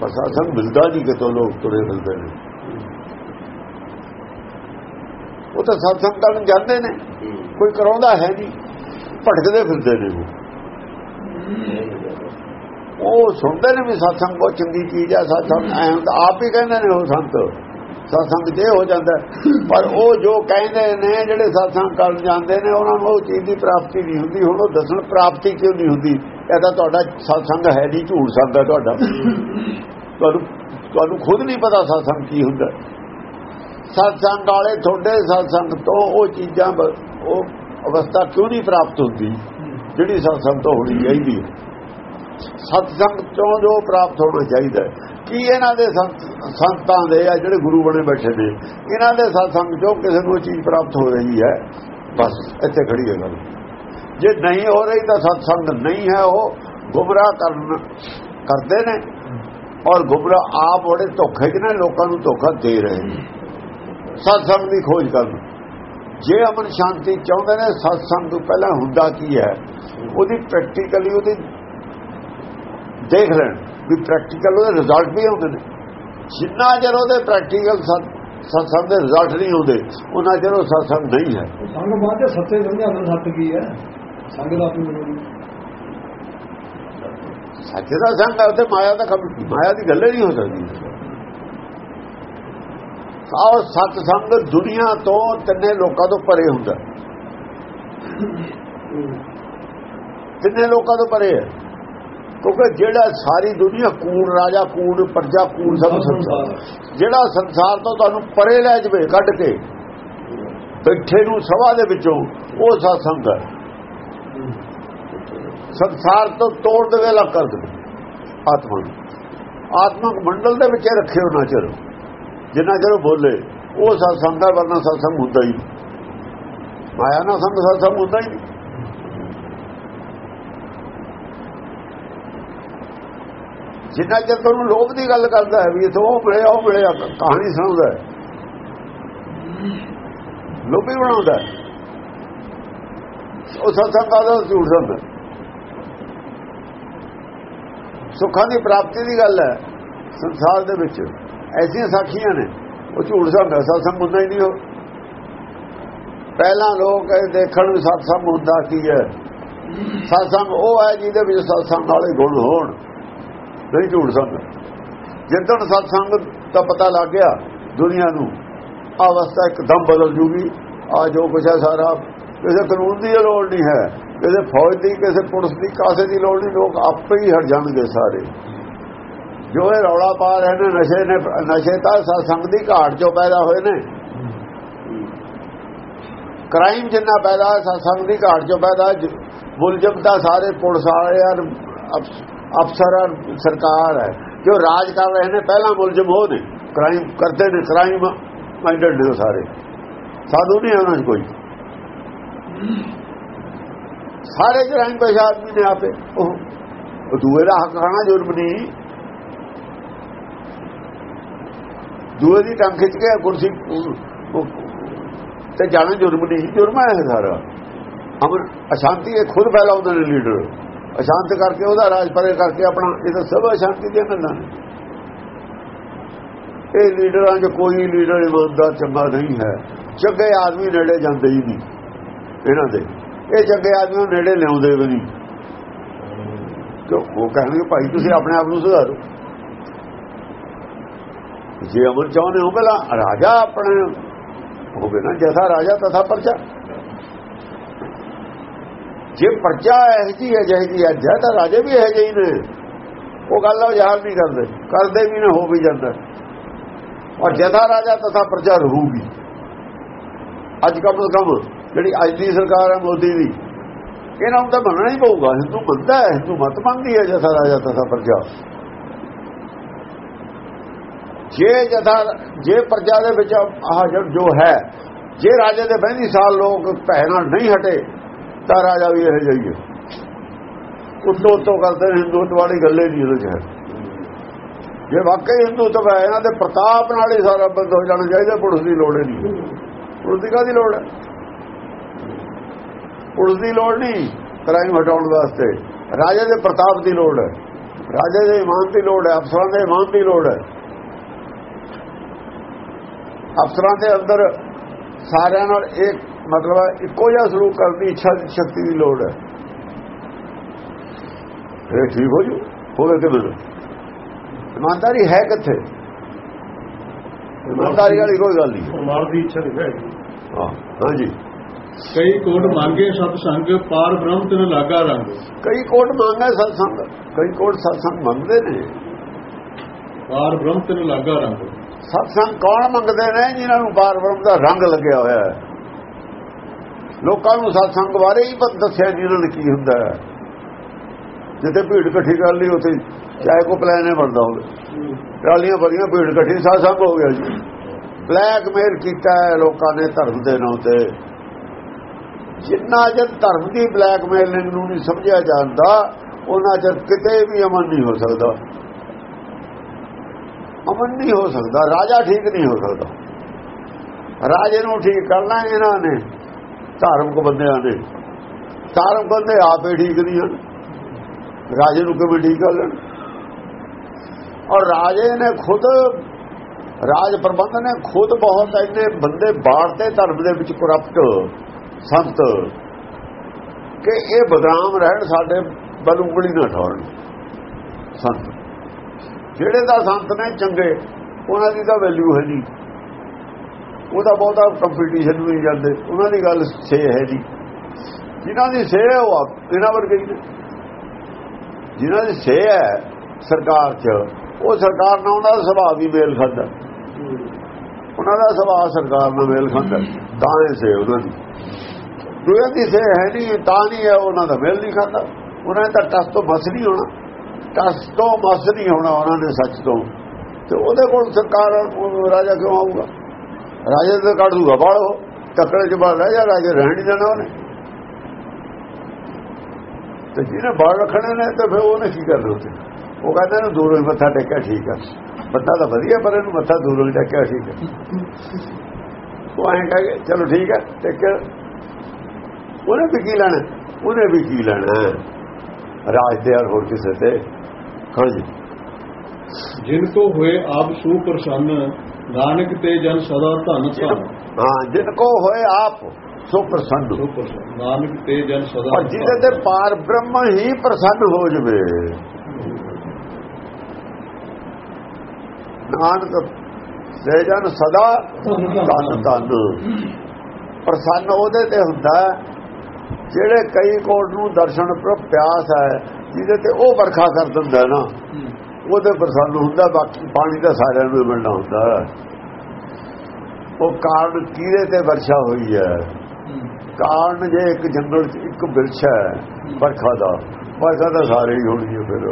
ਪਰ ਸਤ ਮਿਲਦਾ ਨਹੀਂ ਕਿਤੋਂ ਲੋਕ ਤੁਰੇ ਮਿਲਦੇ ਨੇ। ਉਹ ਤਾਂ ਸਤ ਕਰਨ ਜਾਂਦੇ ਨੇ। ਕੋਈ ਕਰਾਉਂਦਾ ਹੈ ਨਹੀਂ। ਭਟਕਦੇ ਫਿਰਦੇ ਨੇ ਉਹ। ਸੁਣਦੇ ਨੇ ਵੀ ਸਤਸੰਗ ਬਹੁਤ ਚੰਗੀ ਚੀਜ਼ ਹੈ ਸਤਸੰਗ ਐਂ ਤਾਂ ਆਪ ਹੀ ਕਹਿੰਦੇ ਨੇ ਉਹ ਸੰਤ। ਸਤਸੰਗ ਤੇ ਹੋ ਜਾਂਦਾ ਪਰ ਉਹ ਜੋ ਕਹਿੰਦੇ ਨੇ, ਜਿਹੜੇ ਸਤਸੰਗ ਕਰਨ ਜਾਂਦੇ ਨੇ, ਉਹਨਾਂ ਨੂੰ ਉਹ ਚੀਜ਼ ਦੀ ਪ੍ਰਾਪਤੀ ਨਹੀਂ ਹੁੰਦੀ। ਹੁਣ ਉਹ ਦੱਸਣ ਪ੍ਰਾਪਤੀ ਕਿਉਂ ਨਹੀਂ ਹੁੰਦੀ? ਇਹ ਤਾਂ ਤੁਹਾਡਾ ਸਤਸੰਗ ਹੈ ਨਹੀਂ, ਝੂਠ ਸਕਦਾ ਤੁਹਾਡਾ। ਤੁਹਾਨੂੰ ਤੁਹਾਨੂੰ ਖੁਦ ਨਹੀਂ ਪਤਾ ਸਤਸੰਗ ਕੀ ਹੁੰਦਾ ਸਤਸੰਗ ਵਾਲੇ ਤੁਹਾਡੇ ਸਤਸੰਗ ਤੋਂ ਉਹ ਚੀਜ਼ਾਂ ਉਹ ਅਵਸਥਾ ਕਿਉਂ ਨਹੀਂ ਪ੍ਰਾਪਤ ਹੁੰਦੀ? ਜਿਹੜੀ ਸਤਸੰਗ ਤੋਂ ਹੋਣੀ ਚਾਹੀਦੀ ਹੈ। ਸਤਸੰਗ ਤੋਂ ਜੋ ਪ੍ਰਾਪਤ ਹੋਣਾ ਚਾਹੀਦਾ ਕੀ ਇਹਨਾਂ ਦੇ ਸੰਤਾਂ ਦੇ ਆ, ਜਿਹੜੇ ਗੁਰੂ ਬਣੇ ਬੈਠੇ ਨੇ? ਇਹਨਾਂ ਦੇ ਸਤਸੰਗ ਚੋਂ ਕਿਸੇ ਨੂੰ ਉਹ ਚੀਜ਼ ਪ੍ਰਾਪਤ ਹੋ ਰਹੀ ਹੈ? ਬਸ, ਇੱਥੇ ਖੜੀ ਹੈ ਗੱਲ। ਜੇ ਨਹੀਂ ਹੋ ਰਹੀ ਤਾਂ ਸਤਸੰਗ ਨਹੀਂ ਹੈ ਉਹ। ਗੁਬਰਾ ਕਰਨ ਕਰਦੇ ਨੇ। ਔਰ ਗੁਬਰਾ ਆਪ ਬੜੇ ਧੋਖੇ ਜਿਹਨੇ ਲੋਕਾਂ ਨੂੰ ਧੋਖਾ ਦੇ ਰਹੇ ਨੇ। ਸਤਸੰਗ ਦੀ ਖੋਜ ਕਰਨ ਜੇ ਅਮਨ ਸ਼ਾਂਤੀ ਚਾਹੁੰਦੇ ਨੇ ਸਤਸੰਗ ਤੋਂ ਪਹਿਲਾਂ ਹੁੰਦਾ ਕੀ ਹੈ? ਉਹਦੀ ਪ੍ਰੈਕਟੀਕਲੀ ਉਹਦੀ ਦੇਖ ਲੈਣ। ਵੀ ਪ੍ਰੈਕਟੀਕਲ ਉਹਦੇ ਰਿਜ਼ਲਟ ਵੀ ਆਉਂਦੇ ਨੇ। ਜਿੰਨਾ ਚਿਰ ਉਹਦੇ ਪ੍ਰੈਕਟੀਕਲ ਸਤਸੰਗ ਦੇ ਰਿਜ਼ਲਟ ਨਹੀਂ ਆਉਂਦੇ ਉਹਨਾਂ ਚਿਰ ਉਹ ਸਤਸੰਗ ਨਹੀਂ ਹੈ। ਸੰਗ ਬਾਅਦ ਚ ਸੱਤੇ ਸਮਝਾਉਣ ਸੱਤ ਕੀ ਹੈ? ਸੰਗ ਦਾ ਆਪਣੀ ਬਣਾਉਣੀ ਸੱਚ ਦਾ ਸੰਗ ਹੈ ਮਾਇਆ ਦਾ ਕੰਮ ਮਾਇਆ ਦੀ ਗੱਲ ਨਹੀਂ ਹੋ ਸਕਦੀ। ਆਹ ਸਤਸੰਗ ਦੁਨੀਆ ਤੋਂ ਤਿੰਨੇ ਲੋਕਾਂ ਤੋਂ ਪਰੇ ਹੁੰਦਾ। ਤਿੰਨੇ ਲੋਕਾਂ ਤੋਂ ਪਰੇ ਹੈ। ਕਿਉਂਕਿ ਜਿਹੜਾ ਸਾਰੀ ਦੁਨੀਆ ਕੂੜ ਰਾਜਾ ਕੂੜ ਪ੍ਰਜਾ ਕੂੜ ਸਭ ਸੰਸਾਰ। ਜਿਹੜਾ ਸੰਸਾਰ ਤੋਂ ਤੁਹਾਨੂੰ ਪਰੇ ਲੈ ਜਵੇ ਕੱਢ ਕੇ ਬੈਠੇ ਨੂੰ ਸਭਾ ਦੇ ਵਿੱਚੋਂ ਉਹ ਸਤਸੰਗ ਹੈ। ਸੰਸਾਰ ਤੋਂ ਤੋੜ ਦੇਵੇ ਲੱਗ ਕਰ ਦੇਵੇ ਆਤਮਾ ਨੂੰ। ਆਤਮਕ ਮੰਡਲ ਦੇ ਵਿੱਚ ਰੱਖਿਓ ਨਾ ਚਿਰ। ਜਿੰਨਾ ਚਿਰ ਬੋਲੇ ਉਹ ਸਤਸੰਗ ਦਾ ਵਰਨਾ ਸਤਸੰਗ ਹੁੰਦਾ ਹੀ। ਮਾਇਆ ਨਾ ਸੰਗ ਸਤਸੰਗ ਹੁੰਦਾ ਹੀ ਨਹੀਂ। ਜਿੰਨਾ ਚਿਰ ਤੁਹਾਨੂੰ ਲੋਭ ਦੀ ਗੱਲ ਕਰਦਾ ਹੈ ਵੀ ਇਥੋਂ ਉਹ ਮਿਲਿਆ ਉਹ ਮਿਲਿਆ, ਕਹਾਣੀ ਸੁਣਾਉਂਦਾ ਲੋਭੀ ਬਣਾਉਂਦਾ ਉਹ ਸਤਸੰਗ ਦਾ ਝੂਠ ਹੁੰਦਾ ਸੁੱਖਾਂ ਦੀ ਪ੍ਰਾਪਤੀ ਦੀ ਗੱਲ ਹੈ। ਸੰਸਾਰ ਦੇ ਵਿੱਚ ਐਸੀਆਂ ਸਾਖੀਆਂ ਨੇ, ਉਹ ਝੂਠ ਸੰਗ ਸਤਸੰਗ ਹੁੰਦਾ ਹੀ ਨਹੀਂ ਉਹ। ਪਹਿਲਾਂ ਲੋਕ ਦੇਖਣ ਵੀ ਸਤਸੰਗ ਹੁੰਦਾ ਕੀ ਹੈ। ਸਤਸੰਗ ਉਹ ਹੈ ਜਿਹਦੇ ਵਿੱਚ ਸਤਸੰਗ ਵਾਲੇ ਗੁਣ ਹੋਣ। ਨਹੀਂ ਝੂਠ ਸੰਗ। ਜਿੱਦਣ ਸਤਸੰਗ ਦਾ ਪਤਾ ਲੱਗ ਗਿਆ ਦੁਨੀਆ ਨੂੰ, ਆਹ ਅਵਸਥਾ ਇੱਕਦਮ ਬਦਲ ਜੂਗੀ। ਆ ਜੋ ਕੁਛ ਹੈ ਸਾਰਾ, ਕਿਸੇ ਕਾਨੂੰਨ ਦੀ ਲੋੜ ਨਹੀਂ ਹੈ, ਕਿਸੇ ਫੌਜ ਦੀ, ਕਿਸੇ ਪੁਲਿਸ ਦੀ, ਕਾਸੇ ਦੀ ਲੋੜ ਨਹੀਂ। ਲੋਕ ਆਪੇ ਹੀ ਹਟ ਜਾਣਗੇ ਸਾਰੇ। ਜੋ ਇਹ ਰੌਲਾ ਪਾ ਰਹੇ ਨੇ, ਨਸ਼ੇ ਨੇ, ਨਸ਼ੇ ਤਾਂ ਸਤਸੰਗ ਦੀ ਘਾਟ ਚੋਂ ਪੈਦਾ ਹੋਏ ਨੇ। ਕ੍ਰਾਈਮ ਜਿੰਨਾ ਪੈਦਾ ਹੈ, ਸਤਸੰਗ ਦੀ ਘਾਟ ਚੋਂ ਪੈਦਾ ਮੁਲਜ਼ਮ ਤਾਂ ਸਾਰੇ ਪੁਲਿਸ ਵਾਲੇ ਯਾਰ ਅਫਸਰ ਸਰਕਾਰ ਹੈ, ਜੋ ਰਾਜ ਕਰ ਰਹੇ ਨੇ, ਪਹਿਲਾਂ ਮੁਲਜ਼ਮ ਹੋ ਨੇ ਕ੍ਰਾਈਮ ਕਰਦੇ ਨੇ ਕ੍ਰਾਈਮ ਮਾਈਂਡਡ ਨੇ ਸਾਰੇ। ਸਾਧੂ ਨਹੀਂ ਉਹਨਾਂ ਕੋਈ। ਸਾਰੇ ਕ੍ਰਾਈਮ ਪੇਸ਼ਾ ਆਦਮੀ ਨੇ ਆਪੇ, ਉਹ। ਦੂਏ ਦਾ ਹੱਕ ਖਾਣਾ ਜੁਰਮ ਨਹੀਂ। ਦੂਏ ਦੀ ਟੰਗ ਖਿੱਚ ਕੇ ਕੁਰਸੀ ਤੇ ਜਾਣਾ ਜੁਰਮ ਨਹੀਂ। ਜੁਰਮ ਹੈ ਇਹ ਸਾਰਾ। ਅਮਰ, ਅਸ਼ਾਂਤੀ ਇਹ ਖੁਦ ਫੈਲਾਉਂਦੇ ਨੇ ਲੀਡਰ। ਅਸ਼ਾਂਤ ਕਰਕੇ ਉਹਦਾ ਰਾਜ ਪਰੇ ਕਰਕੇ ਆਪਣਾ, ਇਹ ਤਾਂ ਸਭ ਅਸ਼ਾਂਤੀ ਦੀਆਂ ਗੱਲਾਂ ਇਹ ਲੀਡਰਾਂ 'ਚ ਕੋਈ ਲੀਡਰ ਇਮਾਨਦਾਰ ਚੰਗਾ ਨਹੀਂ ਹੈ। ਚੰਗੇ ਆਦਮੀ ਨੇੜੇ ਜਾਂਦੇ ਹੀ ਨਹੀਂ, ਇਹਨਾਂ ਦੇ। ਇਹ ਚੰਗੇ ਆਦਮੀ ਨੇੜੇ ਲਿਆਉਂਦੇ ਵੀ ਨਹੀਂ। ਕਿਉਂ? ਉਹ ਕਹਿੰਦੇ, ਭਾਈ, ਤੁਸੀਂ ਆਪਣੇ ਆਪ ਨੂੰ ਸੁਧਾਰੋ। ਜੇ ਅਮਰ ਚਾਹੁੰਦੇ ਹੋ ਪਹਿਲਾਂ ਰਾਜਾ ਆਪਣੇ ਹੋਵੇ ਨਾ, ਜੈਸਾ ਰਾਜਾ ਤਥਾ ਪਰਚਾ। ਜੇ ਪਰਚਾ ਇਹ ਜੀ ਹੈ, ਜਿਹੇ ਜੀ ਹੈ ਤਾਂ ਰਾਜੇ ਵੀ ਇਹ ਜਿਹੀ ਨੇ। ਉਹ ਗੱਲ ਉਹ ਯਾਦ ਨਹੀਂ ਕਰਦੇ ਕਰਦੇ ਵੀ ਨਾ, ਹੋ ਵੀ ਜਾਂਦਾ। ਔਰ ਜਥਾ ਰਾਜਾ ਤਥਾ ਪ੍ਰਜਾ ਰਹੂਗੀ। ਅੱਜ ਕਮ ਕਮ ਜਿਹੜੀ ਅੱਜ ਦੀ ਸਰਕਾਰ ਹੈ ਮੋਦੀ ਦੀ, ਇਹਨਾਂ ਨੂੰ ਤਾਂ ਮੰਨਣਾ ਹੀ ਪਊਗਾ, ਹਿੰਦੂ ਮੰਨਦਾ ਹੈ, ਹਿੰਦੂ ਮਤ ਮੰਨਦੀ ਹੈ ਜਥਾ ਰਾਜਾ ਤਥਾ ਪ੍ਰਜਾ ਜੇ ਜਥਾ, ਜੇ ਪ੍ਰਜਾ ਦੇ ਵਿੱਚ ਆਹ ਜੋ- ਜੋ ਹੈ, ਜੇ ਰਾਜੇ ਦੇ 35 ਸਾਲ ਲੋਕ ਭੈ ਨਾਲ ਨਹੀਂ ਹਟੇ ਤਾਂ ਰਾਜਾ ਵੀ ਇਹ ਜਾਈਏ ਉੱਤੋਂ ਉੱਤੋਂ ਕਰਦੇ ਨੇ ਹਿੰਦੂਤਵ ਵਾਲੀ ਗੱਲੇ ਨਹੀਂ ਉਹਦੇ ਚ। ਹੈ ਜੇ ਵਾਕਈ ਹਿੰਦੂਤਵ ਹੈ, ਇਹਨਾਂ ਦੇ ਪ੍ਰਤਾਪ ਨਾਲ ਹੀ ਸਾਰਾ ਬੰਦ ਹੋ ਜਾਣਾ ਚਾਹੀਦਾ, ਪੁਲਿਸ ਦੀ ਲੋੜ ਹੀ ਨਹੀਂ। ਪੁਲਿਸ ਦੀ ਕਾਹਦੀ ਲੋੜ ਹੈ? ਪੁਲਿਸ ਦੀ ਲੋੜ ਨਹੀਂ ਕ੍ਰਾਈਮ ਹਟਾਉਣ ਵਾਸਤੇ। ਰਾਜੇ ਦੇ ਪ੍ਰਤਾਪ ਦੀ ਲੋੜ ਹੈ। ਰਾਜੇ ਦੇ ਇਮਾਨ ਦੀ ਲੋੜ ਹੈ, ਅਫਸਰਾਂ ਦੇ ਇਮਾਨ ਦੀ ਲੋੜ ਹੈ। ਅਫਸਰਾਂ ਦੇ ਅੰਦਰ ਸਾਰਿਆਂ ਨਾਲ ਇੱਕ ਮਤਲਬ ਇੱਕੋ ਜਿਹਾ ਸਲੂਕ ਕਰਨ ਦੀ ਇੱਛਾ ਸ਼ਕਤੀ ਦੀ ਲੋੜ ਹੈ। ਇਹ ਠੀਕ ਹੋ ਜੂ ਹੋਵੇ ਕਿਵੇਂ ਇਮਾਨਦਾਰੀ ਹੈ ਕਿੱਥੇ? ਇਮਾਨਦਾਰੀ ਵਾਲੀ ਕੋਈ ਗੱਲ ਨਹੀਂ। ਪਰਮਾਰ ਦੀ ਇੱਛਾ ਹੈਗੀ ਹਾਂ ਹਾਂਜੀ ਕਈ ਕੋਟ ਮੰਗੇ ਸਤ ਸੰਗ ਪਾਰ ਬ੍ਰਹਮ ਤਨ ਲਾਗਾ ਰੰਗ। ਕਈ ਕੋਟ ਮੰਗਦੇ ਸਤਸੰਗ ਕਈ ਕੋਟ ਸਤਸੰਗ ਮੰਗਦੇ ਨੇ। ਪਾਰ ਬ੍ਰਹਮ ਤਨ ਲਾਗਾ ਰੰਗ। ਸਤਸੰਗ ਕੌਣ ਮੰਗਦੇ ਨੇ? ਜਿਨ੍ਹਾਂ ਨੂੰ ਬਾਰ ਬ੍ਰਹਮ ਦਾ ਰੰਗ ਲੱਗਿਆ ਹੋਇਆ ਹੈ। ਲੋਕਾਂ ਨੂੰ ਸਤਸੰਗ ਬਾਰੇ ਹੀ ਪਤਾ ਦੱਸਿਆ ਜਿਹਨਾਂ ਨੇ ਕੀ ਹੁੰਦਾ ਹੈ। ਜਿੱਥੇ ਭੀੜ ਇਕੱਠੀ ਕਰ ਲਈ, ਉੱਥੇ ਚਾਹੇ ਕੋ ਪਲਾਨ ਹੈ ਬਣਦਾ ਹੋਵੇ। ਟਰਾਲੀਆਂ ਭਰੀਆਂ, ਭੀੜ ਇਕੱਠੀ, ਸਤਸੰਗ ਹੋ ਗਿਆ ਜੀ। ਬਲੈਕਮੇਲ ਕੀਤਾ ਹੈ ਲੋਕਾਂ ਨੇ ਧਰਮ ਦੇ ਨਾਂ ਤੇ। ਜਿੰਨਾ ਜਦ ਧਰਮ ਦੀ ਬਲੈਕਮੇਲਿੰਗ ਨੂੰ ਨਹੀਂ ਸਮਝਿਆ ਜਾਂਦਾ, ਉਹਨਾਂ ਚਿਰ ਕਿਤੇ ਵੀ ਅਮਨ ਨਹੀਂ ਹੋ ਸਕਦਾ। ਅਮਨ ਨਹੀਂ ਹੋ ਸਕਦਾ, ਰਾਜਾ ਠੀਕ ਨਹੀਂ ਹੋ ਸਕਦਾ। ਰਾਜੇ ਨੂੰ ਠੀਕ ਕਰਨਾ ਇਹਨਾਂ ਨੇ। ਧਾਰਮਿਕ ਬੰਦਿਆਂ ਨੇ ਧਾਰਮਿਕ ਬੰਦੇ ਆਪੇ ਠੀਕ ਨਹੀਂ ਹਨ। ਰਾਜੇ ਨੂੰ ਕਿਵੇਂ ਠੀਕ ਕਰ ਲੈਣ? ਔਰ ਰਾਜੇ ਨੇ ਖੁਦ, ਰਾਜ ਪ੍ਰਬੰਧ ਨੇ ਖੁਦ ਬਹੁਤ ਇੰਨੇ ਬੰਦੇ ਬਾੜਤੇ ਧਰਮ ਦੇ ਵਿੱਚ ਕਰਪਟ ਸੰਤ ਕਿ ਇਹ ਬਦਨਾਮ ਰਹਿਣ ਸਾਡੇ ਬਲ ਉਂਗਲੀ ਨਾ ਠੋਰਨ ਸੰਤ। ਜਿਹੜੇ ਦਾ ਸੰਤ ਨੇ ਚੰਗੇ, ਉਹਨਾਂ ਦੀ ਤਾਂ ਵੈਲਿਊ ਹੈ ਨਹੀਂ। ਉਹਦਾ ਬਹੁਤਾ ਕੰਪੀਟੀਸ਼ਨ ਵੀ ਨਹੀਂ ਜਾਂਦੇ। ਉਹਨਾਂ ਦੀ ਗੱਲ ਸੇ ਹੈ ਜੀ। ਜਿਨ੍ਹਾਂ ਦੀ ਸੇ ਹੈ ਉਹ ਆਪ- ਇਹਨਾਂ ਵਰਗੇ ਹੀ ਜਿਨ੍ਹਾਂ ਦੀ ਸੇ ਹੈ ਸਰਕਾਰ 'ਚ, ਉਹ ਸਰਕਾਰ ਨਾਲ ਉਹਨਾਂ ਦਾ ਸੁਭਾਅ ਵੀ ਮੇਲ ਖਾਂਦਾ। ਉਹਨਾਂ ਦਾ ਸੁਭਾਅ ਸਰਕਾਰ ਨਾਲ ਮੇਲ ਖਾਂਦਾ। ਤਾਂ ਇਹ ਸੇ ਉਹਨਾਂ ਦੀ। ਦੂਏ ਦੀ ਸੇ ਹੈ ਨਹੀਂ, ਤਾਂ ਨਹੀਂ ਹੈ, ਉਹਨਾਂ ਦਾ ਮੇਲ ਨਹੀਂ ਖਾਂਦਾ। ਉਹਨਾਂ ਨੇ ਤਾਂ ਟਸ ਤੋਂ ਬਸ ਨਹੀਂ ਹੋਣਾ। ਟਸ ਤੋਂ ਬਸ ਨਹੀਂ ਹੋਣਾ ਉਹਨਾਂ ਨੇ ਸੱਚ ਤੋਂ। ਤੇ ਉਹਦੇ ਕੋਲ ਸਰਕਾਰ ਰਾਜਾ ਕਿਉਂ ਆਊਗਾ? ਰਾਜੇ ਦਾ ਕੱਢ ਦੂਗਾ ਬਾਹਰ ਉਹ ਚ ਬਾਹਰ ਰਹਿ ਜਾ, ਰਾਜੇ ਰਹਿਣ ਨਹੀਂ ਦੇਣਾ ਉਹਨੇ। ਤੇ ਜਿਹਨੇ ਬਾਹਰ ਰੱਖਣੇ ਨੇ, ਤੇ ਫਿਰ ਉਹਨੇ ਕੀ ਕਰਨਾ ਉੱਥੇ? ਉਹ ਕਹਿੰਦਾ ਇਹਨੂੰ ਦੂਰੋਂ ਹੀ ਮੱਥਾ ਟੇਕਿਆ, ਠੀਕ ਆ। ਬੰਦਾ ਤਾਂ ਵਧੀਆ, ਪਰ ਇਹਨੂੰ ਮੱਥਾ ਦੂਰੋਂ ਹੀ ਟੇਕਿਆ, ਠੀਕ ਆ। ਉਹ ਐਂ ਕਹੇ ਚਲੋ ਠੀਕ ਹੈ ਟੇਕਿਆ ਉਹਨੇ ਵੀ ਕੀ ਲੈਣਾ? ਉਹਨੇ ਵੀ ਕੀ ਲੈਣਾ? ਰਾਜ ਤੇ ਔਰ ਹੋਰ ਕਿਸੇ ਤੇ। ਹਾਂਜੀ। ਜਿਨ ਤੋਂ ਹੋਏ ਆਪ ਸੂ ਪ੍ਰਸੰਨ ਨਾਨਕ ਤੇ ਜਨ ਸਦਾ ਧਨ ਧਨ। ਹਾਂ ਜਿਨ ਕੋ ਹੋਏ ਆਪ ਸੋ ਪ੍ਰਸੰਨ ਸੋ ਪ੍ਰਸੰਨ। ਨਾਨਕ ਤੇ ਜਨ ਸਦਾ ਜਿਹਦੇ ਤੇ ਪਾਰ ਬ੍ਰਹਮ ਹੀ ਪ੍ਰਸੰਨ ਹੋ ਜਵੇ। ਨਾਨਕ ਸੇ ਜਨ ਸਦਾ ਧਨ ਧਨ ਪ੍ਰਸੰਨ ਉਹਦੇ ਤੇ ਹੁੰਦਾ ਜਿਹੜੇ ਕਈ ਕੋਟ ਨੂੰ ਦਰਸ਼ਨ ਪਰ ਪਿਆਸ ਹੈ ਜਿਹਦੇ ਤੇ ਉਹ ਵਰਖਾ ਕਰ ਦਿੰਦਾ ਨਾ। ਉਹਦੇ ਪ੍ਰਸੰਨ ਹੁੰਦਾ, ਬਾਕੀ ਪਾਣੀ ਤਾਂ ਸਾਰਿਆਂ ਨੂੰ ਮਿਲਣਾ ਹੁੰਦਾ। ਉਹ ਕਾਰਨ ਕਿਹਦੇ ਤੇ ਵਰਸ਼ਾ ਹੋਈ ਹੈ। ਕਾਰਨ ਜੇ ਇੱਕ ਜੰਗਲ 'ਚ ਇੱਕ ਬਿਰਛ ਹੈ, ਵਰਖਾ ਦਾ, ਵਰਖਾ ਤਾਂ ਸਾਰੇ ਹੀ ਹੋਣੀ ਹੈ ਫਿਰ।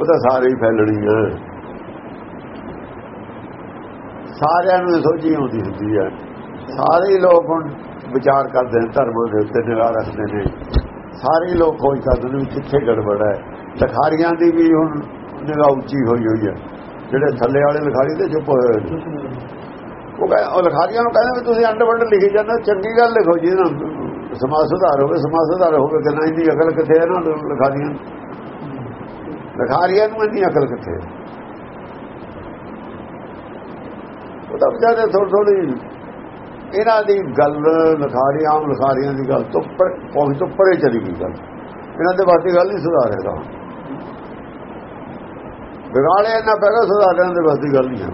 ਉਹ ਤਾਂ ਸਾਰੇ ਹੀ ਫੈਲਣੀ ਹੈ। ਸਾਰਿਆਂ ਨੂੰ ਇਹ ਸੋਝੀ ਆਉਂਦੀ ਹੁੰਦੀ ਹੈ। ਸਾਰੇ ਲੋਕ ਹੁਣ ਵਿਚਾਰ ਕਰਦੇ ਨੇ, ਧਰਮਾਂ ਦੇ ਉੱਤੇ ਨਿਗਾਹ ਰੱਖਦੇ ਨੇ। ਸਾਰੇ ਲੋਕ ਖੋਜ ਕਰਦੇ ਨੇ ਵੀ ਕਿੱਥੇ ਗੜਬੜ ਹੈ। ਲਖਾਰੀਆਂ ਦੀ ਵੀ ਹੁਣ ਨਿਗਾਹ ਉੱਚੀ ਹੋਈ ਹੋਈ ਹੈ। ਜਿਹੜੇ ਥੱਲੇ ਵਾਲੇ ਲਖਾਰੀ ਤੇ ਚੁੱਪ ਹੋਏ ਉਹ ਕਹਿੰਦੇ ਉਹ ਲਖਾਰੀਆਂ ਨੂੰ ਕਹਿੰਦੇ ਵੀ ਤੁਸੀਂ ਅੰਡਰਵਰਲਡ ਲਿਖੀ ਜਾਂਦੇ ਚੰਗੀ ਗੱਲ ਲਿਖੋ ਜੀ ਨਾ। ਸਮਾਜ ਸੁਧਾਰ ਹੋਵੇ ਸਮਾਜ ਸੁਧਾਰ ਹੋਵੇ ਕਿ ਨਹੀਂ ਦੀ ਅਕਲ ਕਿੱਥੇ ਹੈ ਨਾ ਲਖਾਰੀਆਂ। ਲਖਾਰੀਆਂ ਨੂੰ ਇੰਨੀ ਅਕਲ ਕਿੱਥੇ ਹੈ? ਉਹ ਤਾਂ ਵਿਚਾਰੇ ਥੋੜੀ ਥੋੜੀ ਇਹਨਾਂ ਦੀ ਗੱਲ ਲਖਾਰੀਆਂ ਆਮ ਲਖਾਰੀਆਂ ਦੀ ਗੱਲ ਤੋਂ ਪਰ ਪਹੁੰਚ ਤੋਂ ਪਰੇ ਚਲੀ ਗਈ ਗੱਲ। ਇਹਨਾਂ ਦੇ ਬਾਤੀ ਗੱਲ ਨਹੀਂ ਸੁਧਾਰੇਗਾ ਵਿਗਾੜੇ ਇਹਨਾਂ ਪਹਿਲਾਂ ਸੁਧਾਰਨ ਦੇ ਵਾਸਤੇ ਗੱਲ ਨਹੀਂ ਹੈ।